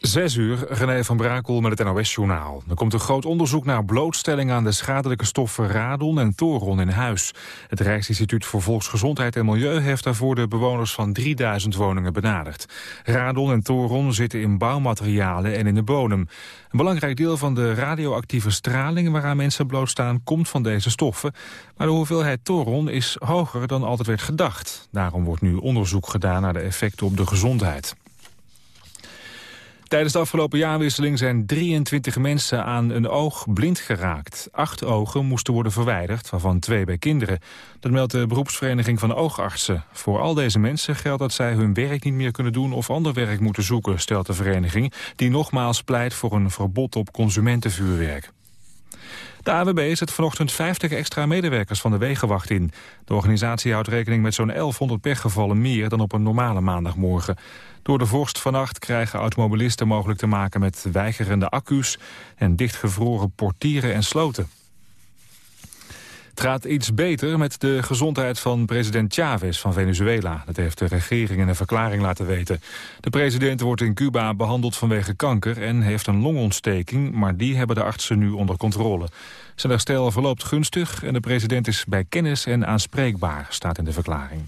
Zes uur, René van Brakel met het NOS-journaal. Er komt een groot onderzoek naar blootstelling aan de schadelijke stoffen radon en thoron in huis. Het Rijksinstituut voor Volksgezondheid en Milieu heeft daarvoor de bewoners van 3000 woningen benaderd. Radon en thoron zitten in bouwmaterialen en in de bodem. Een belangrijk deel van de radioactieve straling waaraan mensen blootstaan komt van deze stoffen. Maar de hoeveelheid thoron is hoger dan altijd werd gedacht. Daarom wordt nu onderzoek gedaan naar de effecten op de gezondheid. Tijdens de afgelopen jaarwisseling zijn 23 mensen aan een oog blind geraakt. Acht ogen moesten worden verwijderd, waarvan twee bij kinderen. Dat meldt de beroepsvereniging van oogartsen. Voor al deze mensen geldt dat zij hun werk niet meer kunnen doen... of ander werk moeten zoeken, stelt de vereniging... die nogmaals pleit voor een verbod op consumentenvuurwerk. De AWB zet vanochtend 50 extra medewerkers van de Wegenwacht in. De organisatie houdt rekening met zo'n 1100 pechgevallen meer dan op een normale maandagmorgen. Door de vorst vannacht krijgen automobilisten mogelijk te maken met weigerende accu's en dichtgevroren portieren en sloten. Het gaat iets beter met de gezondheid van president Chavez van Venezuela. Dat heeft de regering in een verklaring laten weten. De president wordt in Cuba behandeld vanwege kanker en heeft een longontsteking... maar die hebben de artsen nu onder controle. Zijn herstel verloopt gunstig en de president is bij kennis en aanspreekbaar, staat in de verklaring.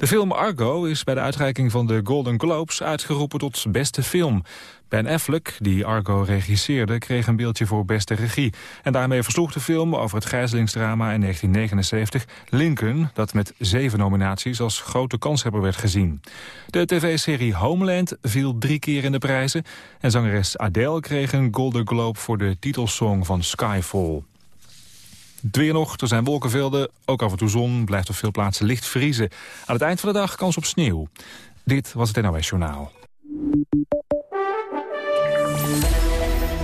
De film Argo is bij de uitreiking van de Golden Globes uitgeroepen tot beste film. Ben Affleck, die Argo regisseerde, kreeg een beeldje voor beste regie. En daarmee versloeg de film over het gijzelingsdrama in 1979 Lincoln... dat met zeven nominaties als grote kanshebber werd gezien. De tv-serie Homeland viel drie keer in de prijzen... en zangeres Adele kreeg een Golden Globe voor de titelsong van Skyfall. Het weer nog, er zijn wolkenvelden, ook af en toe zon, blijft op veel plaatsen licht vriezen. Aan het eind van de dag kans op sneeuw. Dit was het NOS Journaal.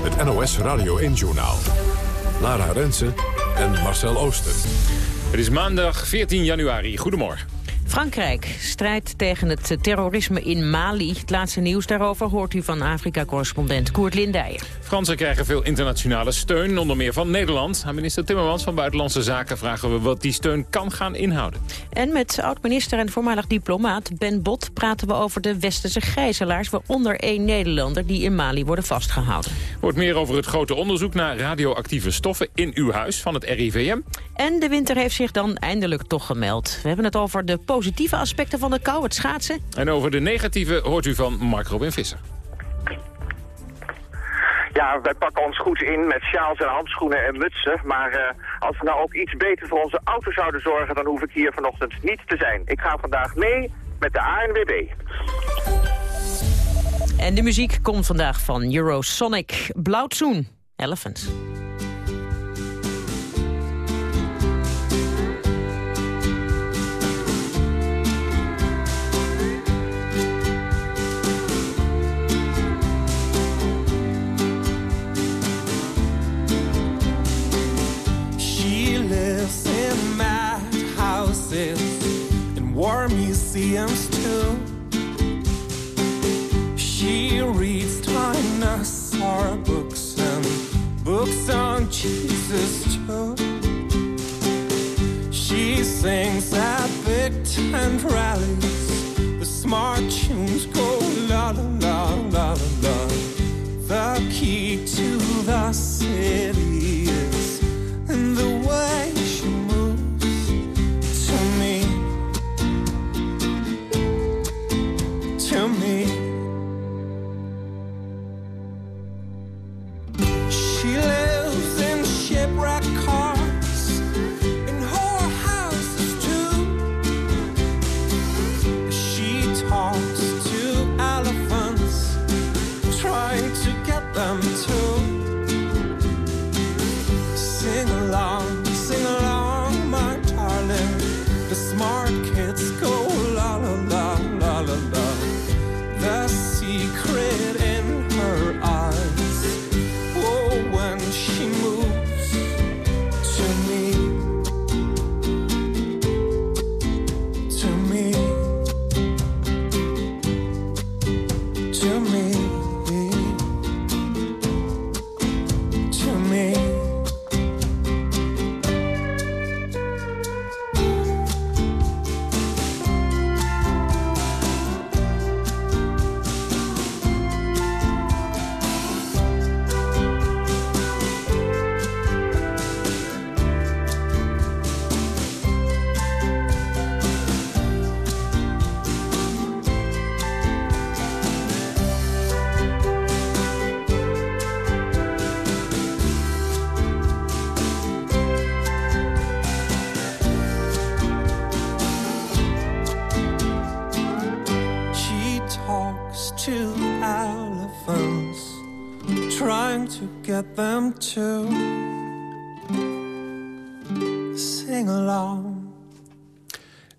Het NOS Radio 1 Journaal. Lara Rensen en Marcel Ooster. Het is maandag 14 januari. Goedemorgen. Frankrijk strijdt tegen het terrorisme in Mali. Het laatste nieuws daarover hoort u van Afrika-correspondent Koert Lindijer. Fransen krijgen veel internationale steun, onder meer van Nederland. Aan minister Timmermans van Buitenlandse Zaken vragen we wat die steun kan gaan inhouden. En met oud-minister en voormalig diplomaat Ben Bot praten we over de westerse gijzelaars... waaronder één Nederlander die in Mali worden vastgehouden. Wordt meer over het grote onderzoek naar radioactieve stoffen in uw huis van het RIVM. En de winter heeft zich dan eindelijk toch gemeld. We hebben het over de positieve aspecten van de kou, het schaatsen. En over de negatieve hoort u van Mark Robin Visser. Ja, wij pakken ons goed in met sjaals en handschoenen en mutsen. Maar uh, als we nou ook iets beter voor onze auto zouden zorgen... dan hoef ik hier vanochtend niet te zijn. Ik ga vandaag mee met de ANWB. En de muziek komt vandaag van Eurosonic. Blauwtsoen, Elephant. War museums too. She reads dinosaur books and books on Jesus too. She sings at big tent rallies. The smart tunes go la la la la la. The key to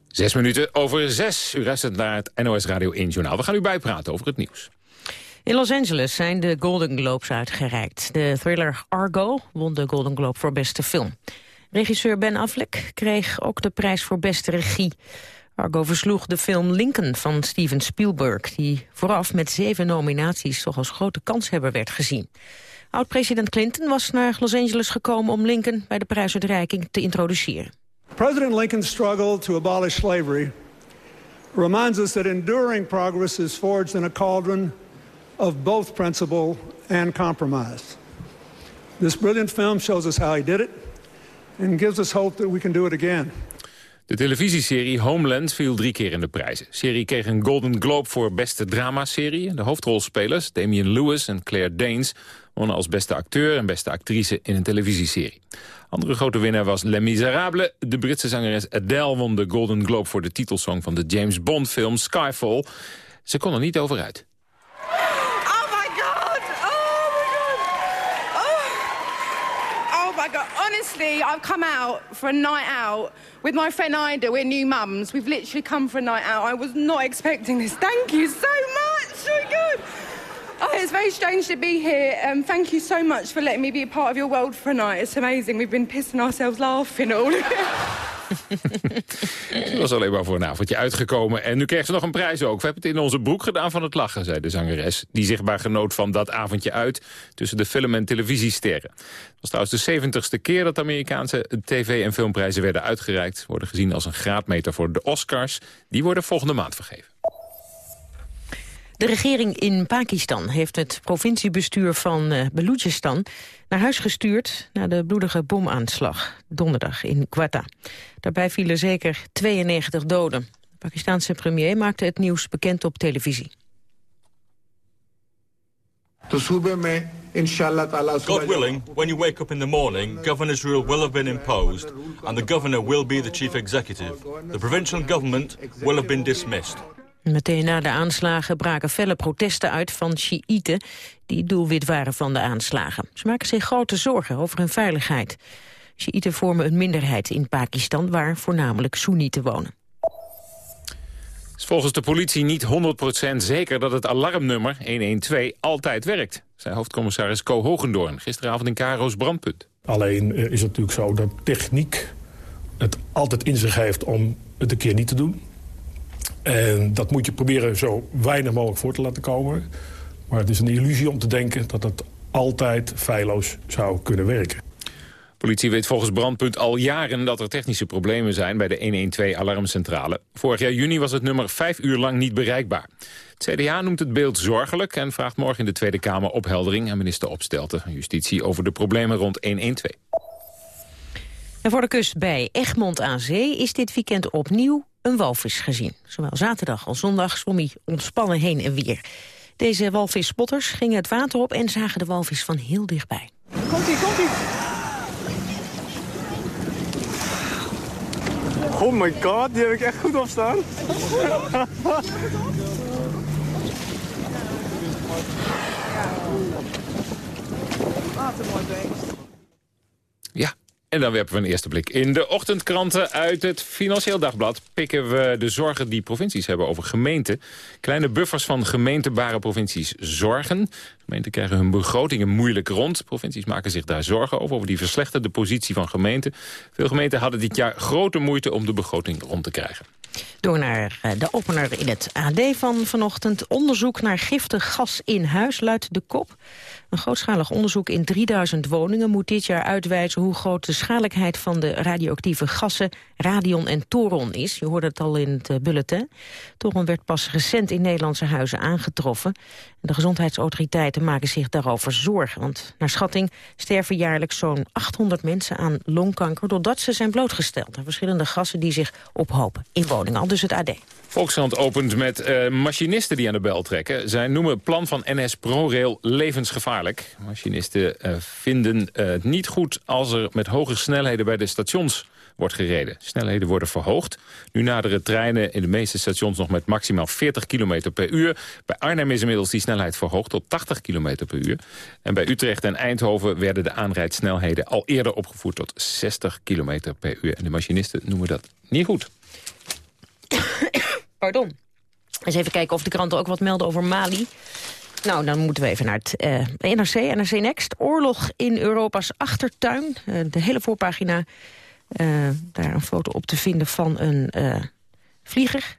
Zes minuten over zes. U luistert naar het NOS Radio 1 Journaal. We gaan u bijpraten over het nieuws. In Los Angeles zijn de Golden Globes uitgereikt. De thriller Argo won de Golden Globe voor beste film. Regisseur Ben Affleck kreeg ook de prijs voor beste regie. Argo versloeg de film Lincoln van Steven Spielberg... die vooraf met zeven nominaties toch als grote kanshebber werd gezien. Oud-president Clinton was naar Los Angeles gekomen om Lincoln... bij de prijsuitreiking te introduceren. President Lincoln's struggle to abolish slavery reminds us that enduring progress is forged in a cauldron of both principle and compromise. This brilliant film shows us how he did it and gives us hope that we can do it again. De televisieserie Homeland viel drie keer in de prijzen. De serie kreeg een Golden Globe voor beste dramaserie. De hoofdrolspelers, Damian Lewis en Claire Danes... wonnen als beste acteur en beste actrice in een televisieserie. Andere grote winnaar was Les Miserables. De Britse zangeres Adele won de Golden Globe voor de titelsong van de James Bond film Skyfall. Ze kon er niet over uit. Oh my god! Oh my god! Oh, oh my god! Honestly, I've come out for a night out with my friend Ida. We're new mums. We've literally come for a night out. I was not expecting this. Thank you so much. Oh my god! Oh, it's very strange to be here. Um, thank you so much for letting me be a part of your world for a night. It's amazing. We've been pissing ourselves laughing all. Ze was alleen maar voor een avondje uitgekomen. En nu kreeg ze nog een prijs ook. We hebben het in onze broek gedaan van het lachen, zei de zangeres. Die zichtbaar genoot van dat avondje uit tussen de film- en televisiesterren. Het was trouwens de zeventigste keer dat Amerikaanse tv- en filmprijzen werden uitgereikt. Worden gezien als een graadmeter voor de Oscars. Die worden volgende maand vergeven. De regering in Pakistan heeft het provinciebestuur van uh, Balochistan naar huis gestuurd na de bloedige bomaanslag donderdag in Quetta. Daarbij vielen zeker 92 doden. De Pakistanse premier maakte het nieuws bekend op televisie. God willing, when you wake up in the morning, governor's rule will have been imposed and the governor will be the chief executive. The provincial government will have been dismissed. Meteen na de aanslagen braken felle protesten uit van Sjiïten... die doelwit waren van de aanslagen. Ze maken zich grote zorgen over hun veiligheid. Sjiïten vormen een minderheid in Pakistan... waar voornamelijk Soenieten wonen. Het is volgens de politie niet 100% zeker dat het alarmnummer 112 altijd werkt. Zei hoofdcommissaris Co Hogendoorn gisteravond in Karo's Brandpunt. Alleen is het natuurlijk zo dat techniek het altijd in zich heeft om het een keer niet te doen. En dat moet je proberen zo weinig mogelijk voor te laten komen. Maar het is een illusie om te denken dat het altijd feilloos zou kunnen werken. Politie weet volgens Brandpunt al jaren dat er technische problemen zijn bij de 112-alarmcentrale. Vorig jaar juni was het nummer vijf uur lang niet bereikbaar. Het CDA noemt het beeld zorgelijk en vraagt morgen in de Tweede Kamer opheldering aan minister Opstelten van Justitie over de problemen rond 112. En voor de kust bij Egmond aan Zee is dit weekend opnieuw een walvis gezien. Zowel zaterdag als zondag zwom hij ontspannen heen en weer. Deze walvisspotters gingen het water op en zagen de walvis van heel dichtbij. Komt-ie, komt-ie! Oh my god, die heb ik echt goed mooi beest. Ja, en dan werpen we een eerste blik in de ochtendkranten uit het Financieel Dagblad. Pikken we de zorgen die provincies hebben over gemeenten. Kleine buffers van gemeentebare provincies zorgen. Gemeenten krijgen hun begrotingen moeilijk rond. Provincies maken zich daar zorgen over, over die verslechterde positie van gemeenten. Veel gemeenten hadden dit jaar grote moeite om de begroting rond te krijgen. Door naar eh, de opener in het AD van vanochtend. Onderzoek naar giftig gas in huis luidt de kop. Een grootschalig onderzoek in 3000 woningen moet dit jaar uitwijzen hoe groot de schadelijkheid van de radioactieve gassen radion en toron is. Je hoorde het al in het eh, bulletin. Toron werd pas recent in Nederlandse huizen aangetroffen. De gezondheidsautoriteiten maken zich daarover zorgen. Want naar schatting sterven jaarlijks zo'n 800 mensen aan longkanker... doordat ze zijn blootgesteld aan verschillende gassen die zich ophopen in woningen. Al dus het AD. Volkskrant opent met uh, machinisten die aan de bel trekken. Zij noemen het plan van NS ProRail levensgevaarlijk. Machinisten uh, vinden het niet goed als er met hoge snelheden bij de stations wordt gereden. Snelheden worden verhoogd. Nu naderen treinen in de meeste stations nog met maximaal 40 km per uur. Bij Arnhem is inmiddels die snelheid verhoogd tot 80 km per uur. En bij Utrecht en Eindhoven werden de aanrijdsnelheden al eerder opgevoerd tot 60 km per uur. En de machinisten noemen dat niet goed. Pardon. Eens even kijken of de kranten ook wat melden over Mali. Nou, dan moeten we even naar het uh, NRC, NRC Next. Oorlog in Europa's achtertuin. Uh, de hele voorpagina, daar een foto op te vinden van een vlieger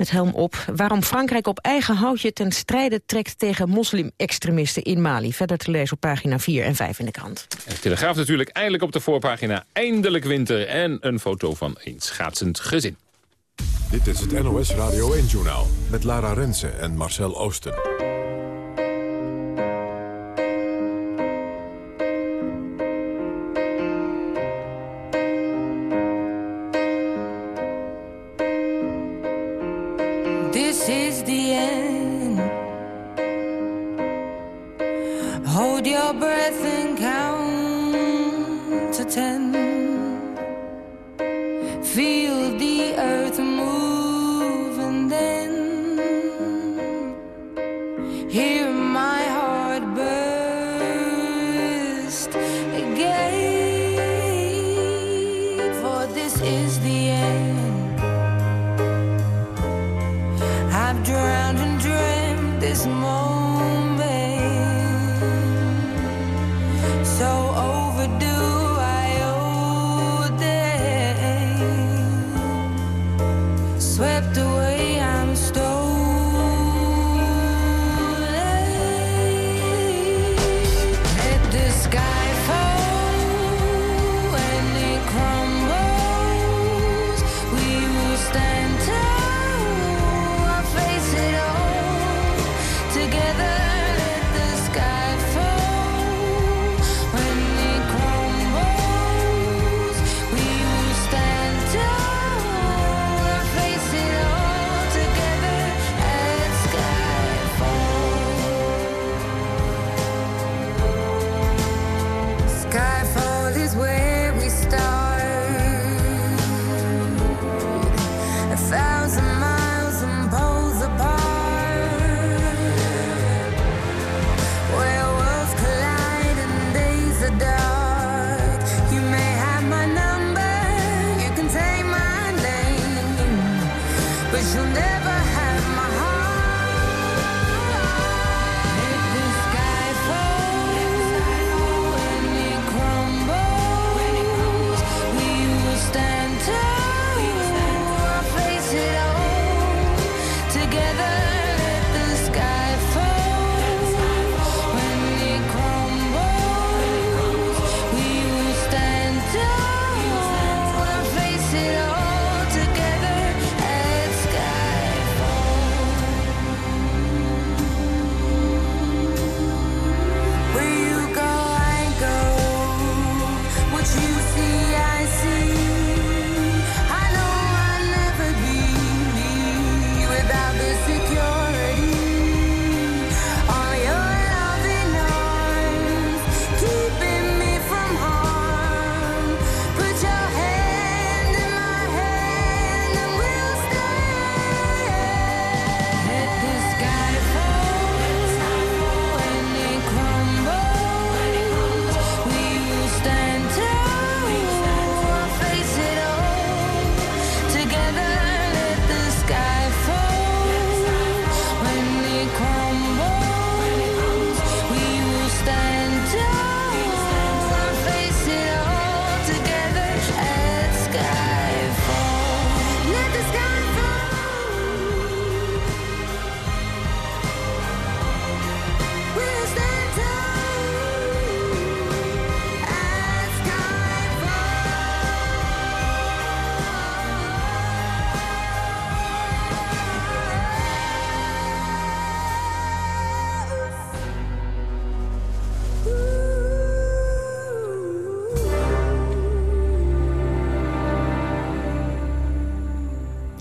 met helm op. Waarom Frankrijk op eigen houtje ten strijde trekt tegen moslim-extremisten in Mali. Verder te lezen op pagina 4 en 5 in de krant. En de Telegraaf natuurlijk eindelijk op de voorpagina. Eindelijk winter en een foto van een schaatsend gezin. Dit is het NOS Radio 1-journaal met Lara Rensen en Marcel Oosten.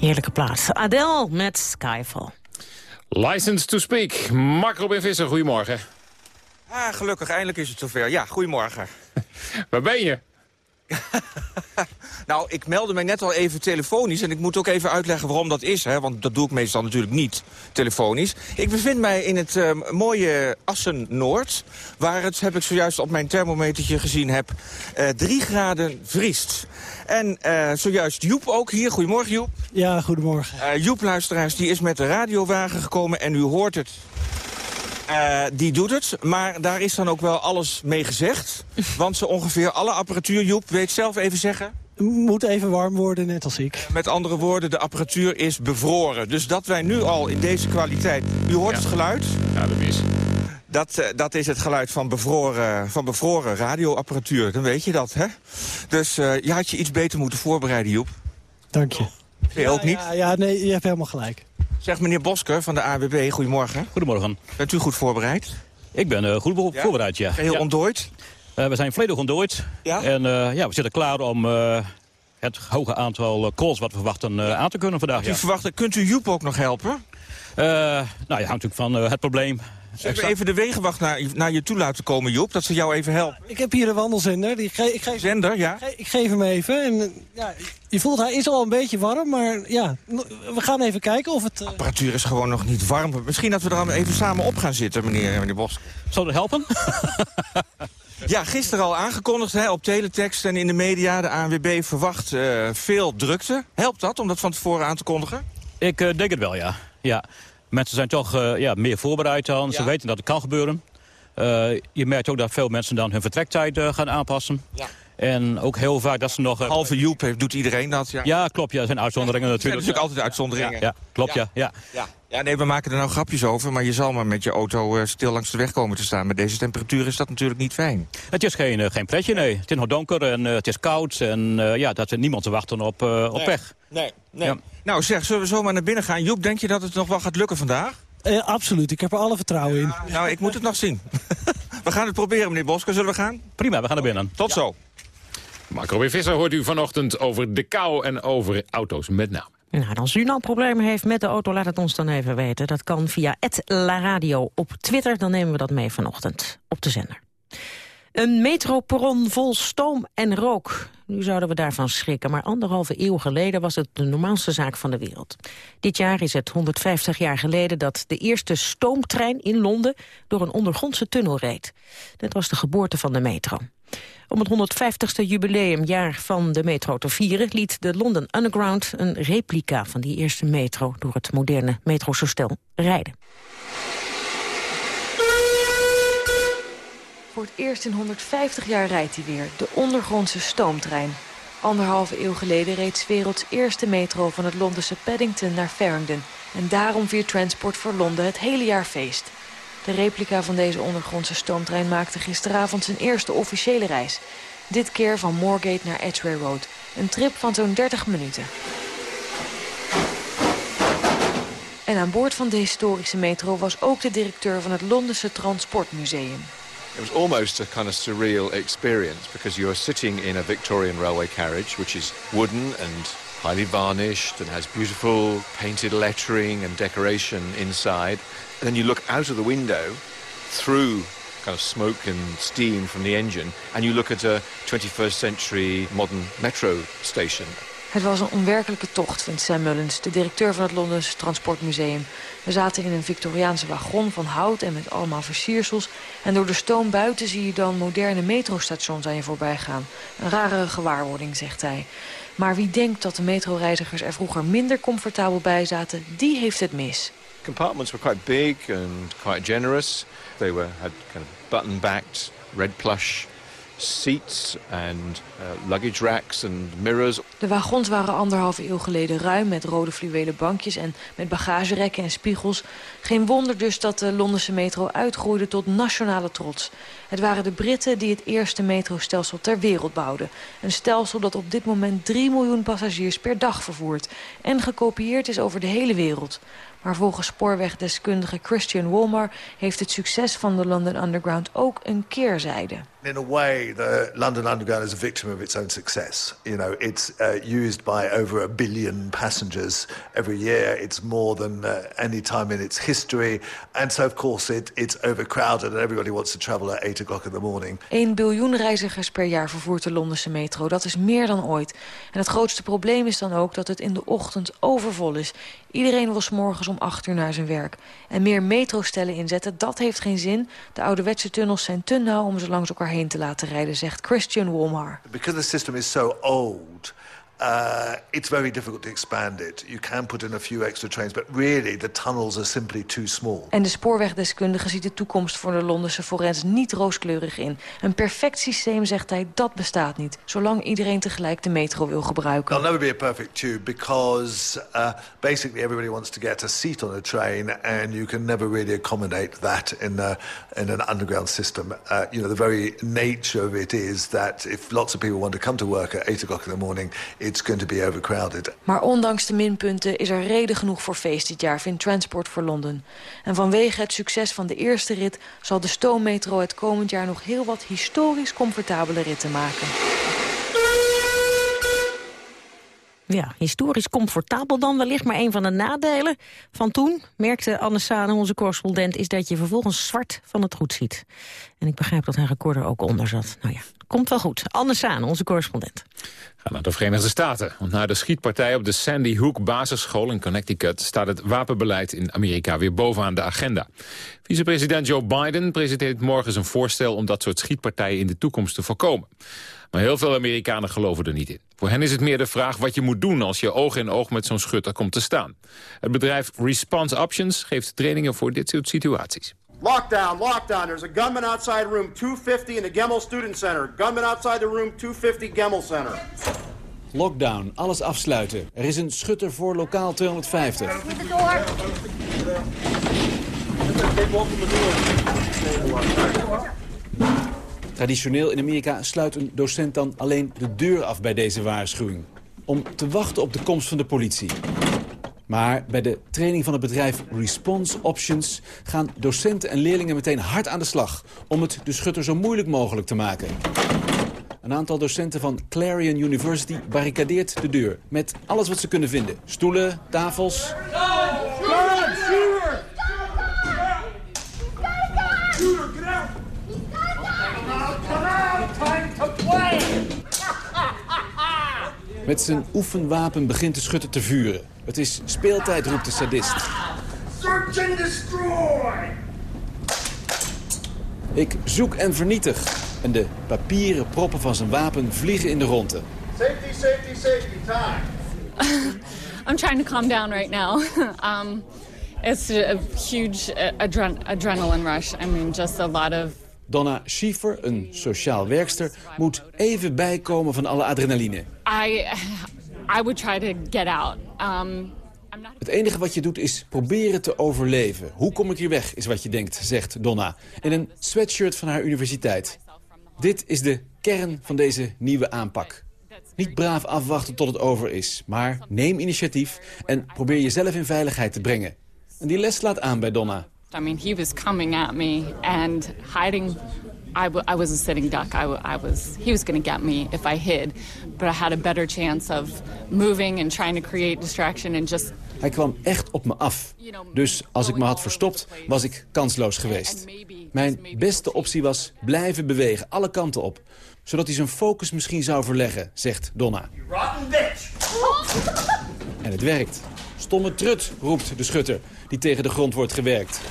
Heerlijke plaats. Adele met Skyfall. License to speak. Mark Robin Visser, goedemorgen. Ah, gelukkig, eindelijk is het zover. Ja, goedemorgen. Waar ben je? Nou, ik meldde mij net al even telefonisch en ik moet ook even uitleggen waarom dat is. Hè, want dat doe ik meestal natuurlijk niet telefonisch. Ik bevind mij in het uh, mooie Assen-Noord... waar het, heb ik zojuist op mijn thermometertje gezien heb, uh, 3 graden vriest. En uh, zojuist Joep ook hier. Goedemorgen Joep. Ja, goedemorgen. Uh, Joep, luisteraars, die is met de radiowagen gekomen en u hoort het. Uh, die doet het, maar daar is dan ook wel alles mee gezegd. Want zo ongeveer alle apparatuur, Joep, weet zelf even zeggen? Moet even warm worden, net als ik. Met andere woorden, de apparatuur is bevroren. Dus dat wij nu al in deze kwaliteit... U hoort ja. het geluid? Ja, dat is. Dat, uh, dat is het geluid van bevroren, van bevroren radioapparatuur. Dan weet je dat, hè? Dus uh, je had je iets beter moeten voorbereiden, Joep. Dank je. Ja, ook niet? Ja, ja, nee, je hebt helemaal gelijk. Zeg meneer Bosker van de AWB, goedemorgen. Goedemorgen. Bent u goed voorbereid? Ik ben uh, goed ja? voorbereid, ja. Heel ja. ontdooid? Uh, we zijn volledig ontdooid. Ja? En uh, ja, we zitten klaar om uh, het hoge aantal calls wat we verwachten aan te kunnen vandaag. U ja. kunt u Joep ook nog helpen? nou ja, hangt natuurlijk van het probleem. Zullen we even de wegenwacht naar, naar je toe laten komen, Joep? Dat ze jou even helpen. Ik heb hier een wandelzender. Die ge ik geef, Zender, ja? Ik, ge ik geef hem even. En, ja, je voelt, hij is al een beetje warm, maar ja, we gaan even kijken of het... De apparatuur is gewoon nog niet warm. Misschien dat we er dan even samen op gaan zitten, meneer, meneer Bos. Zou dat helpen? ja, gisteren al aangekondigd hè, op teletext en in de media. De ANWB verwacht uh, veel drukte. Helpt dat om dat van tevoren aan te kondigen? Ik uh, denk het wel, ja. ja. Mensen zijn toch uh, ja, meer voorbereid dan. Ja. Ze weten dat het kan gebeuren. Je merkt ook dat veel mensen dan hun vertrektijd gaan aanpassen. Ja. En ook heel vaak dat ze nog... Halve Joep doet iedereen dat, ja? Ja, klopt, ja. Er zijn uitzonderingen natuurlijk. Er zijn natuurlijk altijd uitzonderingen. Ja, ja klopt, ja. Ja. Ja. nee, we maken er nou grapjes over, maar je zal maar met je auto uh, stil langs de weg komen te staan. Met deze temperatuur is dat natuurlijk niet fijn. Het is geen, uh, geen pretje, nee. Het is nog donker en uh, het is koud en ja, dat er niemand te wachten op, op nee. weg. Nee, nee. Ja. Nou zeg, zullen we zomaar naar binnen gaan? Joep, denk je dat het nog wel gaat lukken vandaag? Uh, absoluut, ik heb er alle vertrouwen in. Ja, nou, ik moet het nog zien. we gaan het proberen, meneer Bosker. Zullen we gaan? Prima, we gaan naar binnen. Tot ja. zo. Robin Visser hoort u vanochtend over de kou en over auto's met name. Nou, als u nou problemen heeft met de auto, laat het ons dan even weten. Dat kan via La Radio op Twitter. Dan nemen we dat mee vanochtend op de zender. Een metroperron vol stoom en rook. Nu zouden we daarvan schrikken, maar anderhalve eeuw geleden was het de normaalste zaak van de wereld. Dit jaar is het 150 jaar geleden dat de eerste stoomtrein in Londen door een ondergrondse tunnel reed. Dat was de geboorte van de metro. Om het 150ste jubileumjaar van de metro te vieren... liet de London Underground een replica van die eerste metro... door het moderne metrostel rijden. Voor het eerst in 150 jaar rijdt hij weer, de ondergrondse stoomtrein. Anderhalve eeuw geleden reed werelds eerste metro van het Londense Paddington naar Farringdon. En daarom viert Transport voor Londen het hele jaar feest. De replica van deze ondergrondse stoomtrein maakte gisteravond zijn eerste officiële reis. Dit keer van Moorgate naar Edgware Road. Een trip van zo'n 30 minuten. En aan boord van de historische metro was ook de directeur van het Londense Transportmuseum. It was almost a kind of surreal experience because you're sitting in a Victorian railway carriage, which is wooden and highly varnished and has beautiful painted lettering and decoration inside. And then you look out of the window through kind of smoke and steam from the engine and you look at a 21st century modern metro station. Het was een onwerkelijke tocht, vindt Sam Mullins, de directeur van het Londense Transportmuseum. We zaten in een Victoriaanse wagon van hout en met allemaal versiersels. En door de stoom buiten zie je dan moderne metrostations aan je voorbij gaan. Een rare gewaarwording, zegt hij. Maar wie denkt dat de metroreizigers er vroeger minder comfortabel bij zaten, die heeft het mis. Compartments were quite big and quite generous. They were had kind of button-backed, red plush seats and uh, luggage racks and mirrors. De wagons waren anderhalve eeuw geleden ruim met rode fluwelen bankjes en met bagagerekken en spiegels. Geen wonder dus dat de Londense metro uitgroeide tot nationale trots. Het waren de Britten die het eerste metrostelsel ter wereld bouwden. Een stelsel dat op dit moment 3 miljoen passagiers per dag vervoert en gekopieerd is over de hele wereld. Maar volgens spoorwegdeskundige Christian Wolmar heeft het succes van de London Underground ook een keerzijde. In a way, the London Underground is a victim of its own success. You know, it's uh, used by over a billion passengers every year. It's more than uh, any time in its history. And so, of course, it, it's overcrowded and everybody wants to travel at 8 o'clock in the morning. 1 biljoen reizigers per jaar vervoert de Londense metro. Dat is meer dan ooit. En het grootste probleem is dan ook dat het in de ochtend overvol is. Iedereen wil morgens om 8 uur naar zijn werk. En meer metrostellen inzetten, dat heeft geen zin. De ouderwetse tunnels zijn te nauw om ze langs elkaar heen te laten rijden, zegt Christian Wolmar. Because the system is so old, uh, it's very difficult to expand it. You can put in a few extra trains, but really the tunnels are simply too small. En de spoorwegdeskundige ziet de toekomst voor de Londense forens niet rooskleurig in. Een perfect systeem, zegt hij, dat bestaat niet. Zolang iedereen tegelijk de metro wil gebruiken. There'll never be a perfect tube because uh, basically everybody wants to get a seat on a train and you can never really accommodate that in, uh, in an underground system. Uh, you know, the very nature of it is that if lots of people want to come to work at 8 o'clock in the morning, it's going to be overcrowded. Maar ondanks de minpunten is er reden genoeg voor feest dit jaar, vindt Transport for London. En vanwege het succes van de eerste rit zal de stoommetro het komend jaar nog heel wat historisch comfortabele ritten maken. Ja, historisch comfortabel dan wellicht, maar een van de nadelen van toen, merkte Anne Sane, onze correspondent, is dat je vervolgens zwart van het goed ziet. En ik begrijp dat haar recorder ook onder zat. Nou ja, komt wel goed. Anne Sane, onze correspondent. Gaan naar de Verenigde Staten. Want na de schietpartij op de Sandy Hook basisschool in Connecticut... staat het wapenbeleid in Amerika weer bovenaan de agenda. Vicepresident Joe Biden presenteert morgen zijn voorstel... om dat soort schietpartijen in de toekomst te voorkomen. Maar heel veel Amerikanen geloven er niet in. Voor hen is het meer de vraag wat je moet doen als je oog in oog met zo'n schutter komt te staan. Het bedrijf Response Options geeft trainingen voor dit soort situaties. Lockdown, lockdown. There's a gunman outside room 250 in the Gemmel Student Center. Gunman outside the room 250 Gemmel Center. Lockdown, alles afsluiten. Er is een schutter voor lokaal 250. Traditioneel in Amerika sluit een docent dan alleen de deur af bij deze waarschuwing. Om te wachten op de komst van de politie. Maar bij de training van het bedrijf Response Options... gaan docenten en leerlingen meteen hard aan de slag... om het de schutter zo moeilijk mogelijk te maken. Een aantal docenten van Clarion University barricadeert de deur... met alles wat ze kunnen vinden. Stoelen, tafels... Met zijn oefenwapen begint de schutter te vuren. Het is speeltijd, roept de sadist. Search and destroy! Ik zoek en vernietig. En de papieren proppen van zijn wapen vliegen in de ronde. Safety, safety, safety, time. I'm trying to calm down right now. um, it's a huge uh, adren adrenaline rush. I mean, just a lot of Donna Schiefer, een sociaal werkster, moet even bijkomen van alle adrenaline. I, I would try to get out. Um, Het enige wat je doet is proberen te overleven. Hoe kom ik hier weg, is wat je denkt, zegt Donna. In een sweatshirt van haar universiteit. Dit is de kern van deze nieuwe aanpak. Niet braaf afwachten tot het over is, maar neem initiatief... en probeer jezelf in veiligheid te brengen. En die les slaat aan bij Donna. I mean, he was coming at me and hiding. I, w I was a sitting duck. I, w I was. He was going to get me if I hid, but I had a better chance of moving and trying to create distraction and just. Hij kwam echt op me af. Dus als ik me had verstopt, was ik kansloos geweest. Mijn beste optie was blijven bewegen, alle kanten op. Zodat hij zijn focus misschien zou verleggen, zegt Donna. En het werkt. Stomme trut, roept de schutter, die tegen de grond wordt gewerkt.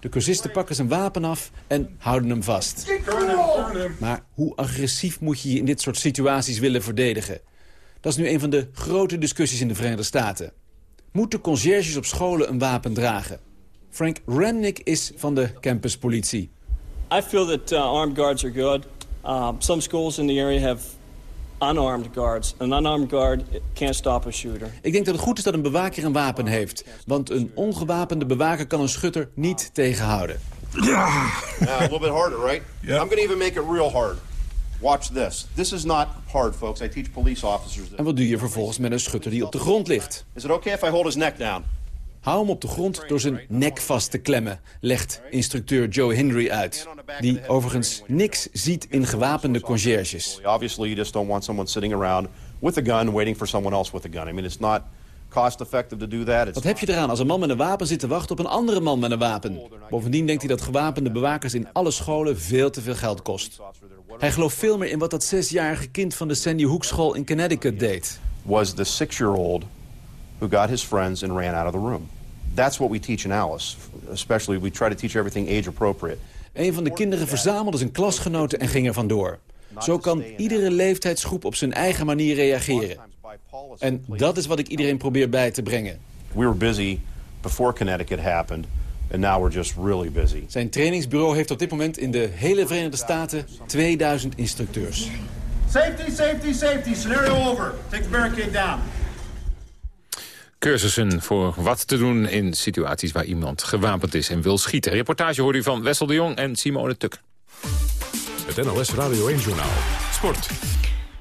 De cursisten pakken zijn wapen af en houden hem vast. Maar hoe agressief moet je je in dit soort situaties willen verdedigen? Dat is nu een van de grote discussies in de Verenigde Staten. Moeten conciërges op scholen een wapen dragen? Frank Remnick is van de campuspolitie. I feel that uh, armed guards are good. Um, some schools in the area have unarmed guards. An unarmed guard can't stop a shooter. Ik denk dat het goed is dat een bewaker een wapen heeft. Want een ongewapende bewaker kan een schutter niet tegenhouden. Yeah, a little bit harder, right? I'm going to even make it real hard. Watch this. This is not hard, folks. I teach police officers this. En wat doe je vervolgens met een schutter die op de grond ligt? Is it okay if I hold his neck down? Hou hem op de grond door zijn nek vast te klemmen, legt instructeur Joe Henry uit. Die overigens niks ziet in gewapende conciërges. Obviously, you just don't want someone sitting around with a gun waiting for someone else with a gun. I mean, it's not cost effective to do that. It's Wat heb je eraan als een man met een wapen zit te wachten op een andere man met een wapen? Bovendien denkt hij dat gewapende bewakers in alle scholen veel te veel geld kost. Hij gelooft veel meer in wat dat zesjarige kind van de Sandy Hook school in Connecticut deed. was the six-year-old who got his friends and ran out of the room. That's what we teach in Alice. Especially, we try to teach everything age appropriate. Een van de kinderen verzamelde zijn klasgenoten en ging er vandoor. Zo kan iedere leeftijdsgroep op zijn eigen manier reageren. En dat is wat ik iedereen probeer bij te brengen. We were busy before Connecticut happened, and now we're just really busy. Zijn trainingsbureau heeft op dit moment in de hele Verenigde Staten 2000 instructeurs. Safety, safety, safety. Scenario over. Take the barricade down. Cursussen voor wat te doen in situaties waar iemand gewapend is en wil schieten. Reportage hoorde u van Wessel de Jong en Simone Tukker. Het NOS Radio 1-journaal. Sport.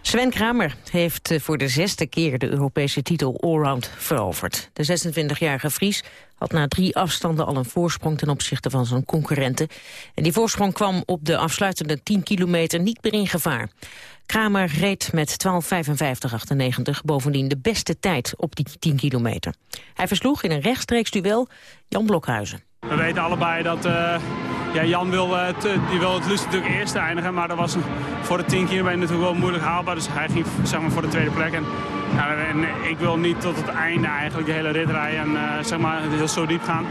Sven Kramer heeft eh, voor de zesde keer de Europese titel Allround veroverd. De 26-jarige Fries had na drie afstanden al een voorsprong ten opzichte van zijn concurrenten. En die voorsprong kwam op de afsluitende 10 kilometer niet meer in gevaar. Kramer reed met 12.55.98 bovendien de beste tijd op die 10 kilometer. Hij versloeg in een rechtstreeks duel Jan Blokhuizen. We weten allebei dat eh, ja, Jan wil, te- die wil het liefst natuurlijk eerst eindigen. Maar dat was voor de 10 kilometer natuurlijk wel moeilijk haalbaar. Dus hij ging zeg maar, voor de tweede plek. En, ja, en ik wil niet tot het einde eigenlijk de hele rit rijden en eh, zeg maar, heel zo diep gaan.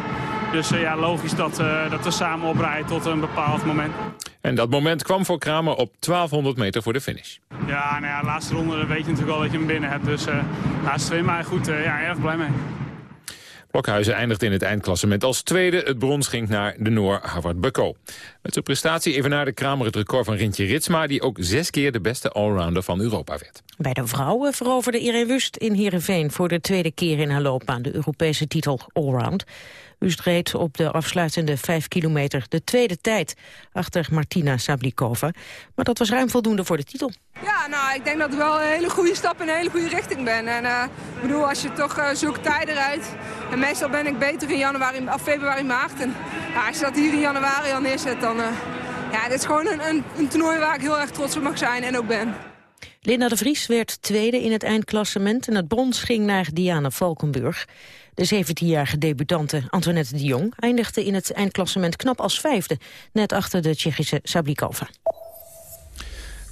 Dus ja, logisch dat, dat we samen oprijden tot een bepaald moment. En dat moment kwam voor Kramer op 1200 meter voor de finish. Ja, nou ja, de laatste ronde weet je natuurlijk wel dat je hem binnen hebt. Dus uh, laatste twee, maar goed, ja, erg blij mee. Blokhuizen eindigde in het eindklassement als tweede. Het brons ging naar de Noor Harvard Bako. Met zijn prestatie evenaarde Kramer het record van Rintje Ritsma... die ook zes keer de beste allrounder van Europa werd. Bij de vrouwen veroverde Irene Wust in Heerenveen voor de tweede keer in haar loopbaan de Europese titel Allround. Wust reed op de afsluitende 5 kilometer de tweede tijd achter Martina Sablikova. Maar dat was ruim voldoende voor de titel. Ja, nou, ik denk dat ik wel een hele goede stap in een hele goede richting ben. En eh, ik bedoel, als je toch eh, zulke tijden rijdt... en meestal ben ik beter in januari, of februari, maart. En als je dat hier in januari al neerzet, dan... eh, ja, dit is gewoon een, een, een toernooi waar ik heel erg trots op mag zijn en ook ben. Linda de Vries werd tweede in het eindklassement en het brons ging naar Diana Valkenburg. De 17-jarige debutante Antoinette de Jong eindigde in het eindklassement knap als vijfde, net achter de Tsjechische Sablikova.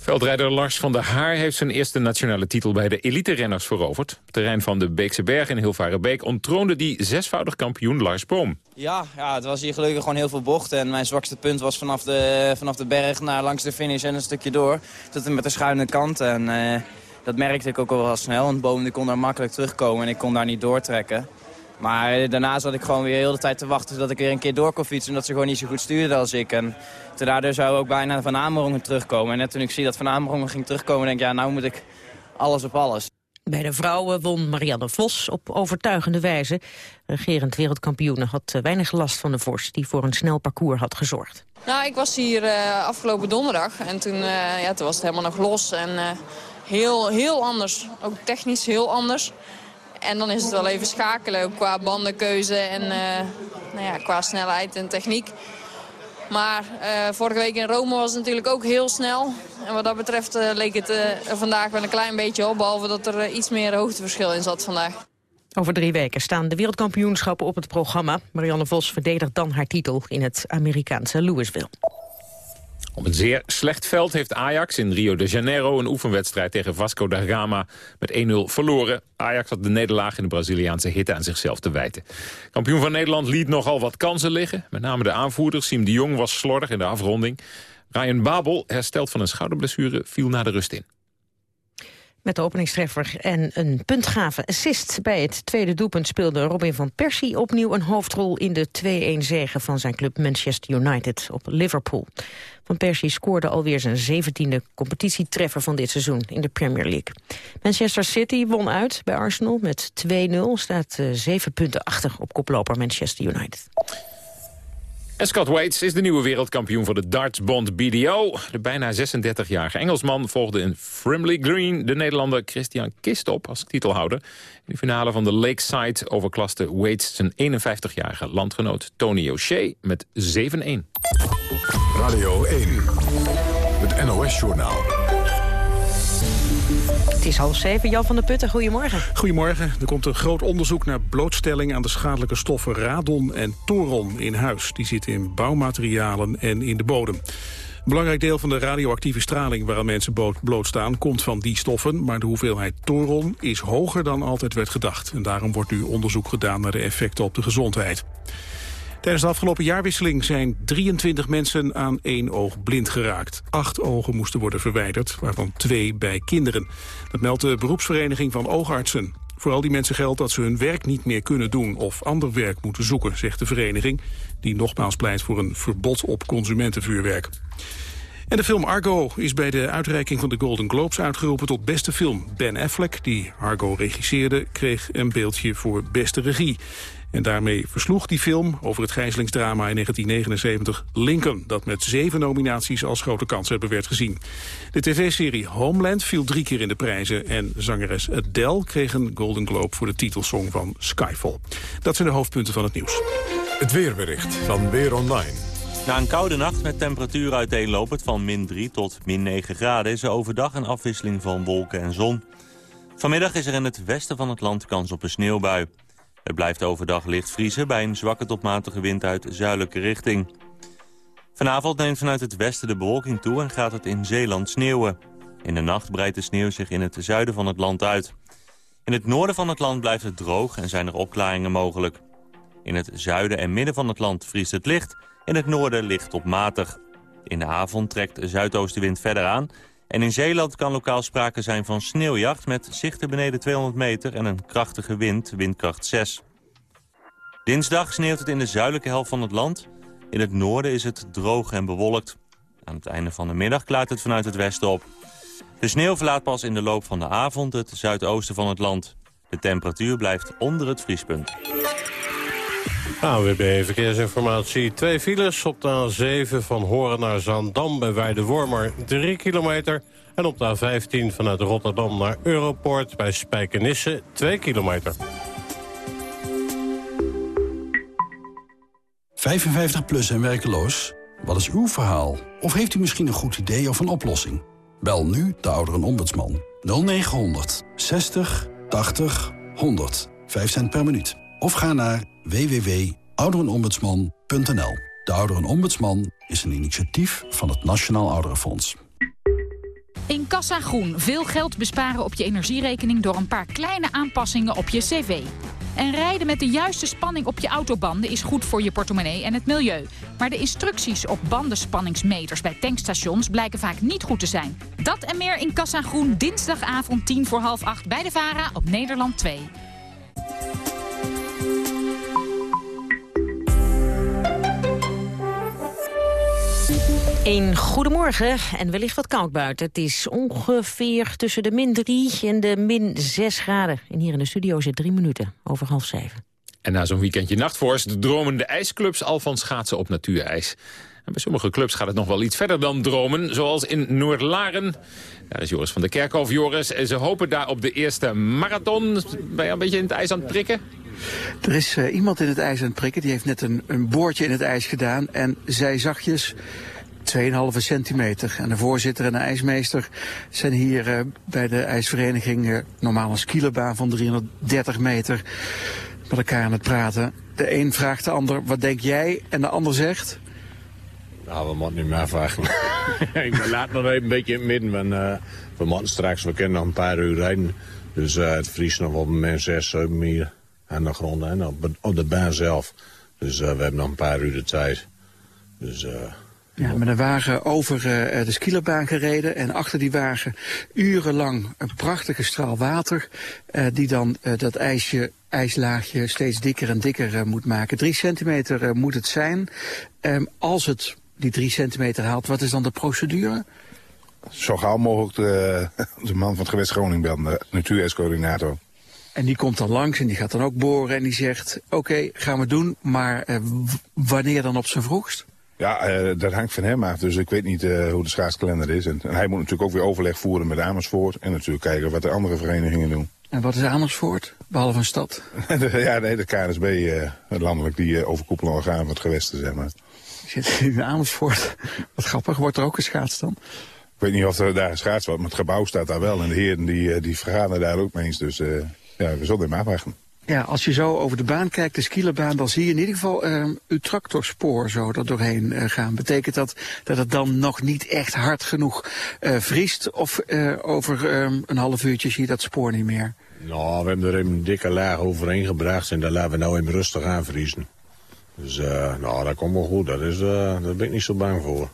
Veldrijder Lars van der Haar heeft zijn eerste nationale titel bij de elite-renners veroverd. Op terrein van de Beekse Berg in Hilvarenbeek ontroonde die zesvoudig kampioen Lars Boom. Ja, ja, het was hier gelukkig gewoon heel veel bochten. En mijn zwakste punt was vanaf de, vanaf de berg naar langs de finish en een stukje door. Tot met de schuine kant. En eh, dat merkte ik ook al wel snel. Want Boom die kon daar makkelijk terugkomen en ik kon daar niet doortrekken. Maar eh, daarna zat ik gewoon weer heel de tijd te wachten dat ik weer een keer door kon fietsen. Omdat ze gewoon niet zo goed stuurden als ik. En toen daardoor zou ook bijna Van Amerongen terugkomen. En net toen ik zie dat Van Amerongen ging terugkomen, denk ik, ja, nou moet ik alles op alles. Bij de vrouwen won Marianne Vos op overtuigende wijze. Regerend wereldkampioene had eh, weinig last van de Vos... die voor een snel parcours had gezorgd. Nou, ik was hier eh, afgelopen donderdag en toen, eh, ja, toen was het helemaal nog los en eh, heel, heel anders. Ook technisch heel anders. En dan is het wel even schakelen, qua bandenkeuze en eh, nou ja, qua snelheid en techniek. Maar eh, vorige week in Rome was het natuurlijk ook heel snel. En wat dat betreft eh, leek het er vandaag wel een klein beetje op. Behalve dat er iets meer hoogteverschil in zat vandaag. Over drie weken staan de wereldkampioenschappen op het programma. Marianne Vos verdedigt dan haar titel in het Amerikaanse Louisville. Op een zeer slecht veld heeft Ajax in Rio de Janeiro... een oefenwedstrijd tegen Vasco da Gama met 1-0 verloren. Ajax had de nederlaag in de Braziliaanse hitte aan zichzelf te wijten. Kampioen van Nederland liet nogal wat kansen liggen. Met name de aanvoerder Siem de Jong was slordig in de afronding. Ryan Babel, hersteld van een schouderblessure, viel na de rust in. Met de openingstreffer en een puntgave assist bij het tweede doelpunt speelde Robin van Persie opnieuw een hoofdrol in de 2-1 zege van zijn club Manchester United op Liverpool. Van Persie scoorde alweer zijn zeventiende competitietreffer van dit seizoen in de Premier League. Manchester City won uit bij Arsenal met 2-0, staat eh, zeven punten achter op koploper Manchester United. Scott Waits is de nieuwe wereldkampioen voor de dartsbond BDO. De bijna 36-jarige Engelsman volgde in Frimley Green... de Nederlander Christian Kist op als titelhouder. In de finale van de Lakeside overklaste Waits zijn 51-jarige landgenoot Tony O'Shea met 7-1. Radio 1, het NOS-journaal. Het is half zeven. Jan van der Putten, goedemorgen. Goedemorgen. Er komt een groot onderzoek naar blootstelling aan de schadelijke stoffen radon en toron in huis. Die zitten in bouwmaterialen en in de bodem. Een belangrijk deel van de radioactieve straling waaraan mensen blootstaan komt van die stoffen, maar de hoeveelheid toron is hoger dan altijd werd gedacht. En daarom wordt nu onderzoek gedaan naar de effecten op de gezondheid. Tijdens de afgelopen jaarwisseling zijn 23 mensen aan één oog blind geraakt. Acht ogen moesten worden verwijderd, waarvan twee bij kinderen. Dat meldt de beroepsvereniging van oogartsen. Voor al die mensen geldt dat ze hun werk niet meer kunnen doen of ander werk moeten zoeken, zegt de vereniging, die nogmaals pleit voor een verbod op consumentenvuurwerk. En de film Argo is bij de uitreiking van de Golden Globes uitgeroepen tot beste film. Ben Affleck, die Argo regisseerde, kreeg een beeldje voor beste regie. En daarmee versloeg die film over het gijzelingsdrama in 1979 Lincoln... dat met zeven nominaties als grote hebben werd gezien. De tv-serie Homeland viel drie keer in de prijzen... en zangeres Adele kreeg een Golden Globe voor de titelsong van Skyfall. Dat zijn de hoofdpunten van het nieuws. Het weerbericht van Weer Online. Na een koude nacht met temperatuur uiteenlopend van min 3 tot min 9 graden... is er overdag een afwisseling van wolken en zon. Vanmiddag is er in het westen van het land kans op een sneeuwbui. Het blijft overdag licht vriezen bij een zwakke tot matige wind uit zuidelijke richting. Vanavond neemt vanuit het westen de bewolking toe en gaat het in Zeeland sneeuwen. In de nacht breidt de sneeuw zich in het zuiden van het land uit. In het noorden van het land blijft het droog en zijn er opklaringen mogelijk. In het zuiden en midden van het land vriest het licht, in het noorden licht tot matig. In de avond trekt zuidoostenwind verder aan en in Zeeland kan lokaal sprake zijn van sneeuwjacht... met zichten beneden 200 meter en een krachtige wind, windkracht 6. Dinsdag sneeuwt het in de zuidelijke helft van het land. In het noorden is het droog en bewolkt. Aan het einde van de middag klaart het vanuit het westen op. De sneeuw verlaat pas in de loop van de avond het zuidoosten van het land. De temperatuur blijft onder het vriespunt. AWB Verkeersinformatie. Twee files op de A7 van Horen naar Zaandam bij Weidewormer 3 kilometer. En op de A15 vanuit Rotterdam naar Europoort bij Spijkenisse 2 kilometer. 55 plus en werkeloos? Wat is uw verhaal? Of heeft u misschien een goed idee of een oplossing? Bel nu de ouderenombudsman 0900 60 80 100. 5 cent per minuut. Of ga naar www.ouderenombudsman.nl. De Ouderenombudsman is een initiatief van het Nationaal Ouderenfonds. In Kassa Groen veel geld besparen op je energierekening... door een paar kleine aanpassingen op je cv. En rijden met de juiste spanning op je autobanden is goed voor je portemonnee en het milieu. Maar de instructies op bandenspanningsmeters bij tankstations blijken vaak niet goed te zijn. Dat en meer in Kassa Groen dinsdagavond 10 voor half 8 bij de VARA op Nederland 2. Een goedemorgen en wellicht wat koud buiten. Het is ongeveer tussen de min 3 en de min 6 graden. En hier in de studio zit drie minuten over half zeven. En na zo'n weekendje nachtvorst dromen de ijsclubs al van schaatsen op natuurijs. En bij sommige clubs gaat het nog wel iets verder dan dromen, zoals in Noordlaren. Daar is Joris van der Kerkhof. Joris, ze hopen daar op de eerste marathon. Ben je een beetje in het ijs aan het prikken? Er is uh, iemand in het ijs aan het prikken. Die heeft net een, een boordje in het ijs gedaan. En zij zachtjes 2,5 centimeter. En de voorzitter en de ijsmeester zijn hier uh, bij de ijsvereniging uh, normaal een skielenbaan van 330 meter met elkaar aan het praten. De een vraagt de ander, wat denk jij? En de ander zegt... Nou, we moeten niet meer vragen. ik laat nog even een beetje in het midden. Want, uh, we moeten straks, we kunnen nog een paar uur rijden. Dus het vriest nog op mijn 6, 7 meter aan de grond en op, op de baan zelf. Dus we hebben nog een paar uur de tijd. Dus... Ja, met een wagen over uh, de skierbaan gereden en achter die wagen urenlang een prachtige straal water uh, die dan uh, dat ijsje, ijslaagje steeds dikker en dikker moet maken. Drie centimeter moet het zijn. Um, als het die drie centimeter haalt, wat is dan de procedure? Zo gauw mogelijk de, de man van het gewest Groningen bellen, de natuurijscoördinator. En die komt dan langs en die gaat dan ook boren en die zegt... oké, gaan we doen, maar wanneer dan op zijn vroegst? Ja, uh, dat hangt van hem af. Dus ik weet niet uh, hoe de schaatskalender is. En, en, hij moet natuurlijk ook weer overleg voeren met Amersfoort. En natuurlijk kijken wat de andere verenigingen doen. En wat is Amersfoort, behalve een stad? ja, nee, de KNSB, uh, landelijk, die overkoepelende orgaan van het gewesten, zeg maar. Zit in Amersfoort. Wat grappig, wordt er ook geschaatst dan? Ik weet niet of er daar geschaatst wordt, maar het gebouw staat daar wel. En de heren die, die vergaderen daar ook mee eens. Dus ja, we zullen hem afwachten. Ja, als je zo over de baan kijkt, de skielenbaan, dan zie je in ieder geval uh, uw tractorspoor zo er doorheen uh, gaan. Betekent dat dat het dan nog niet echt hard genoeg uh, vriest? Of over een half uurtje zie je dat spoor niet meer? Nou, we hebben er een dikke laag overheen gebracht en daar laten we nou even rustig aan vriezen. Dus nou, dat komt wel goed, dat is, daar ben ik niet zo bang voor.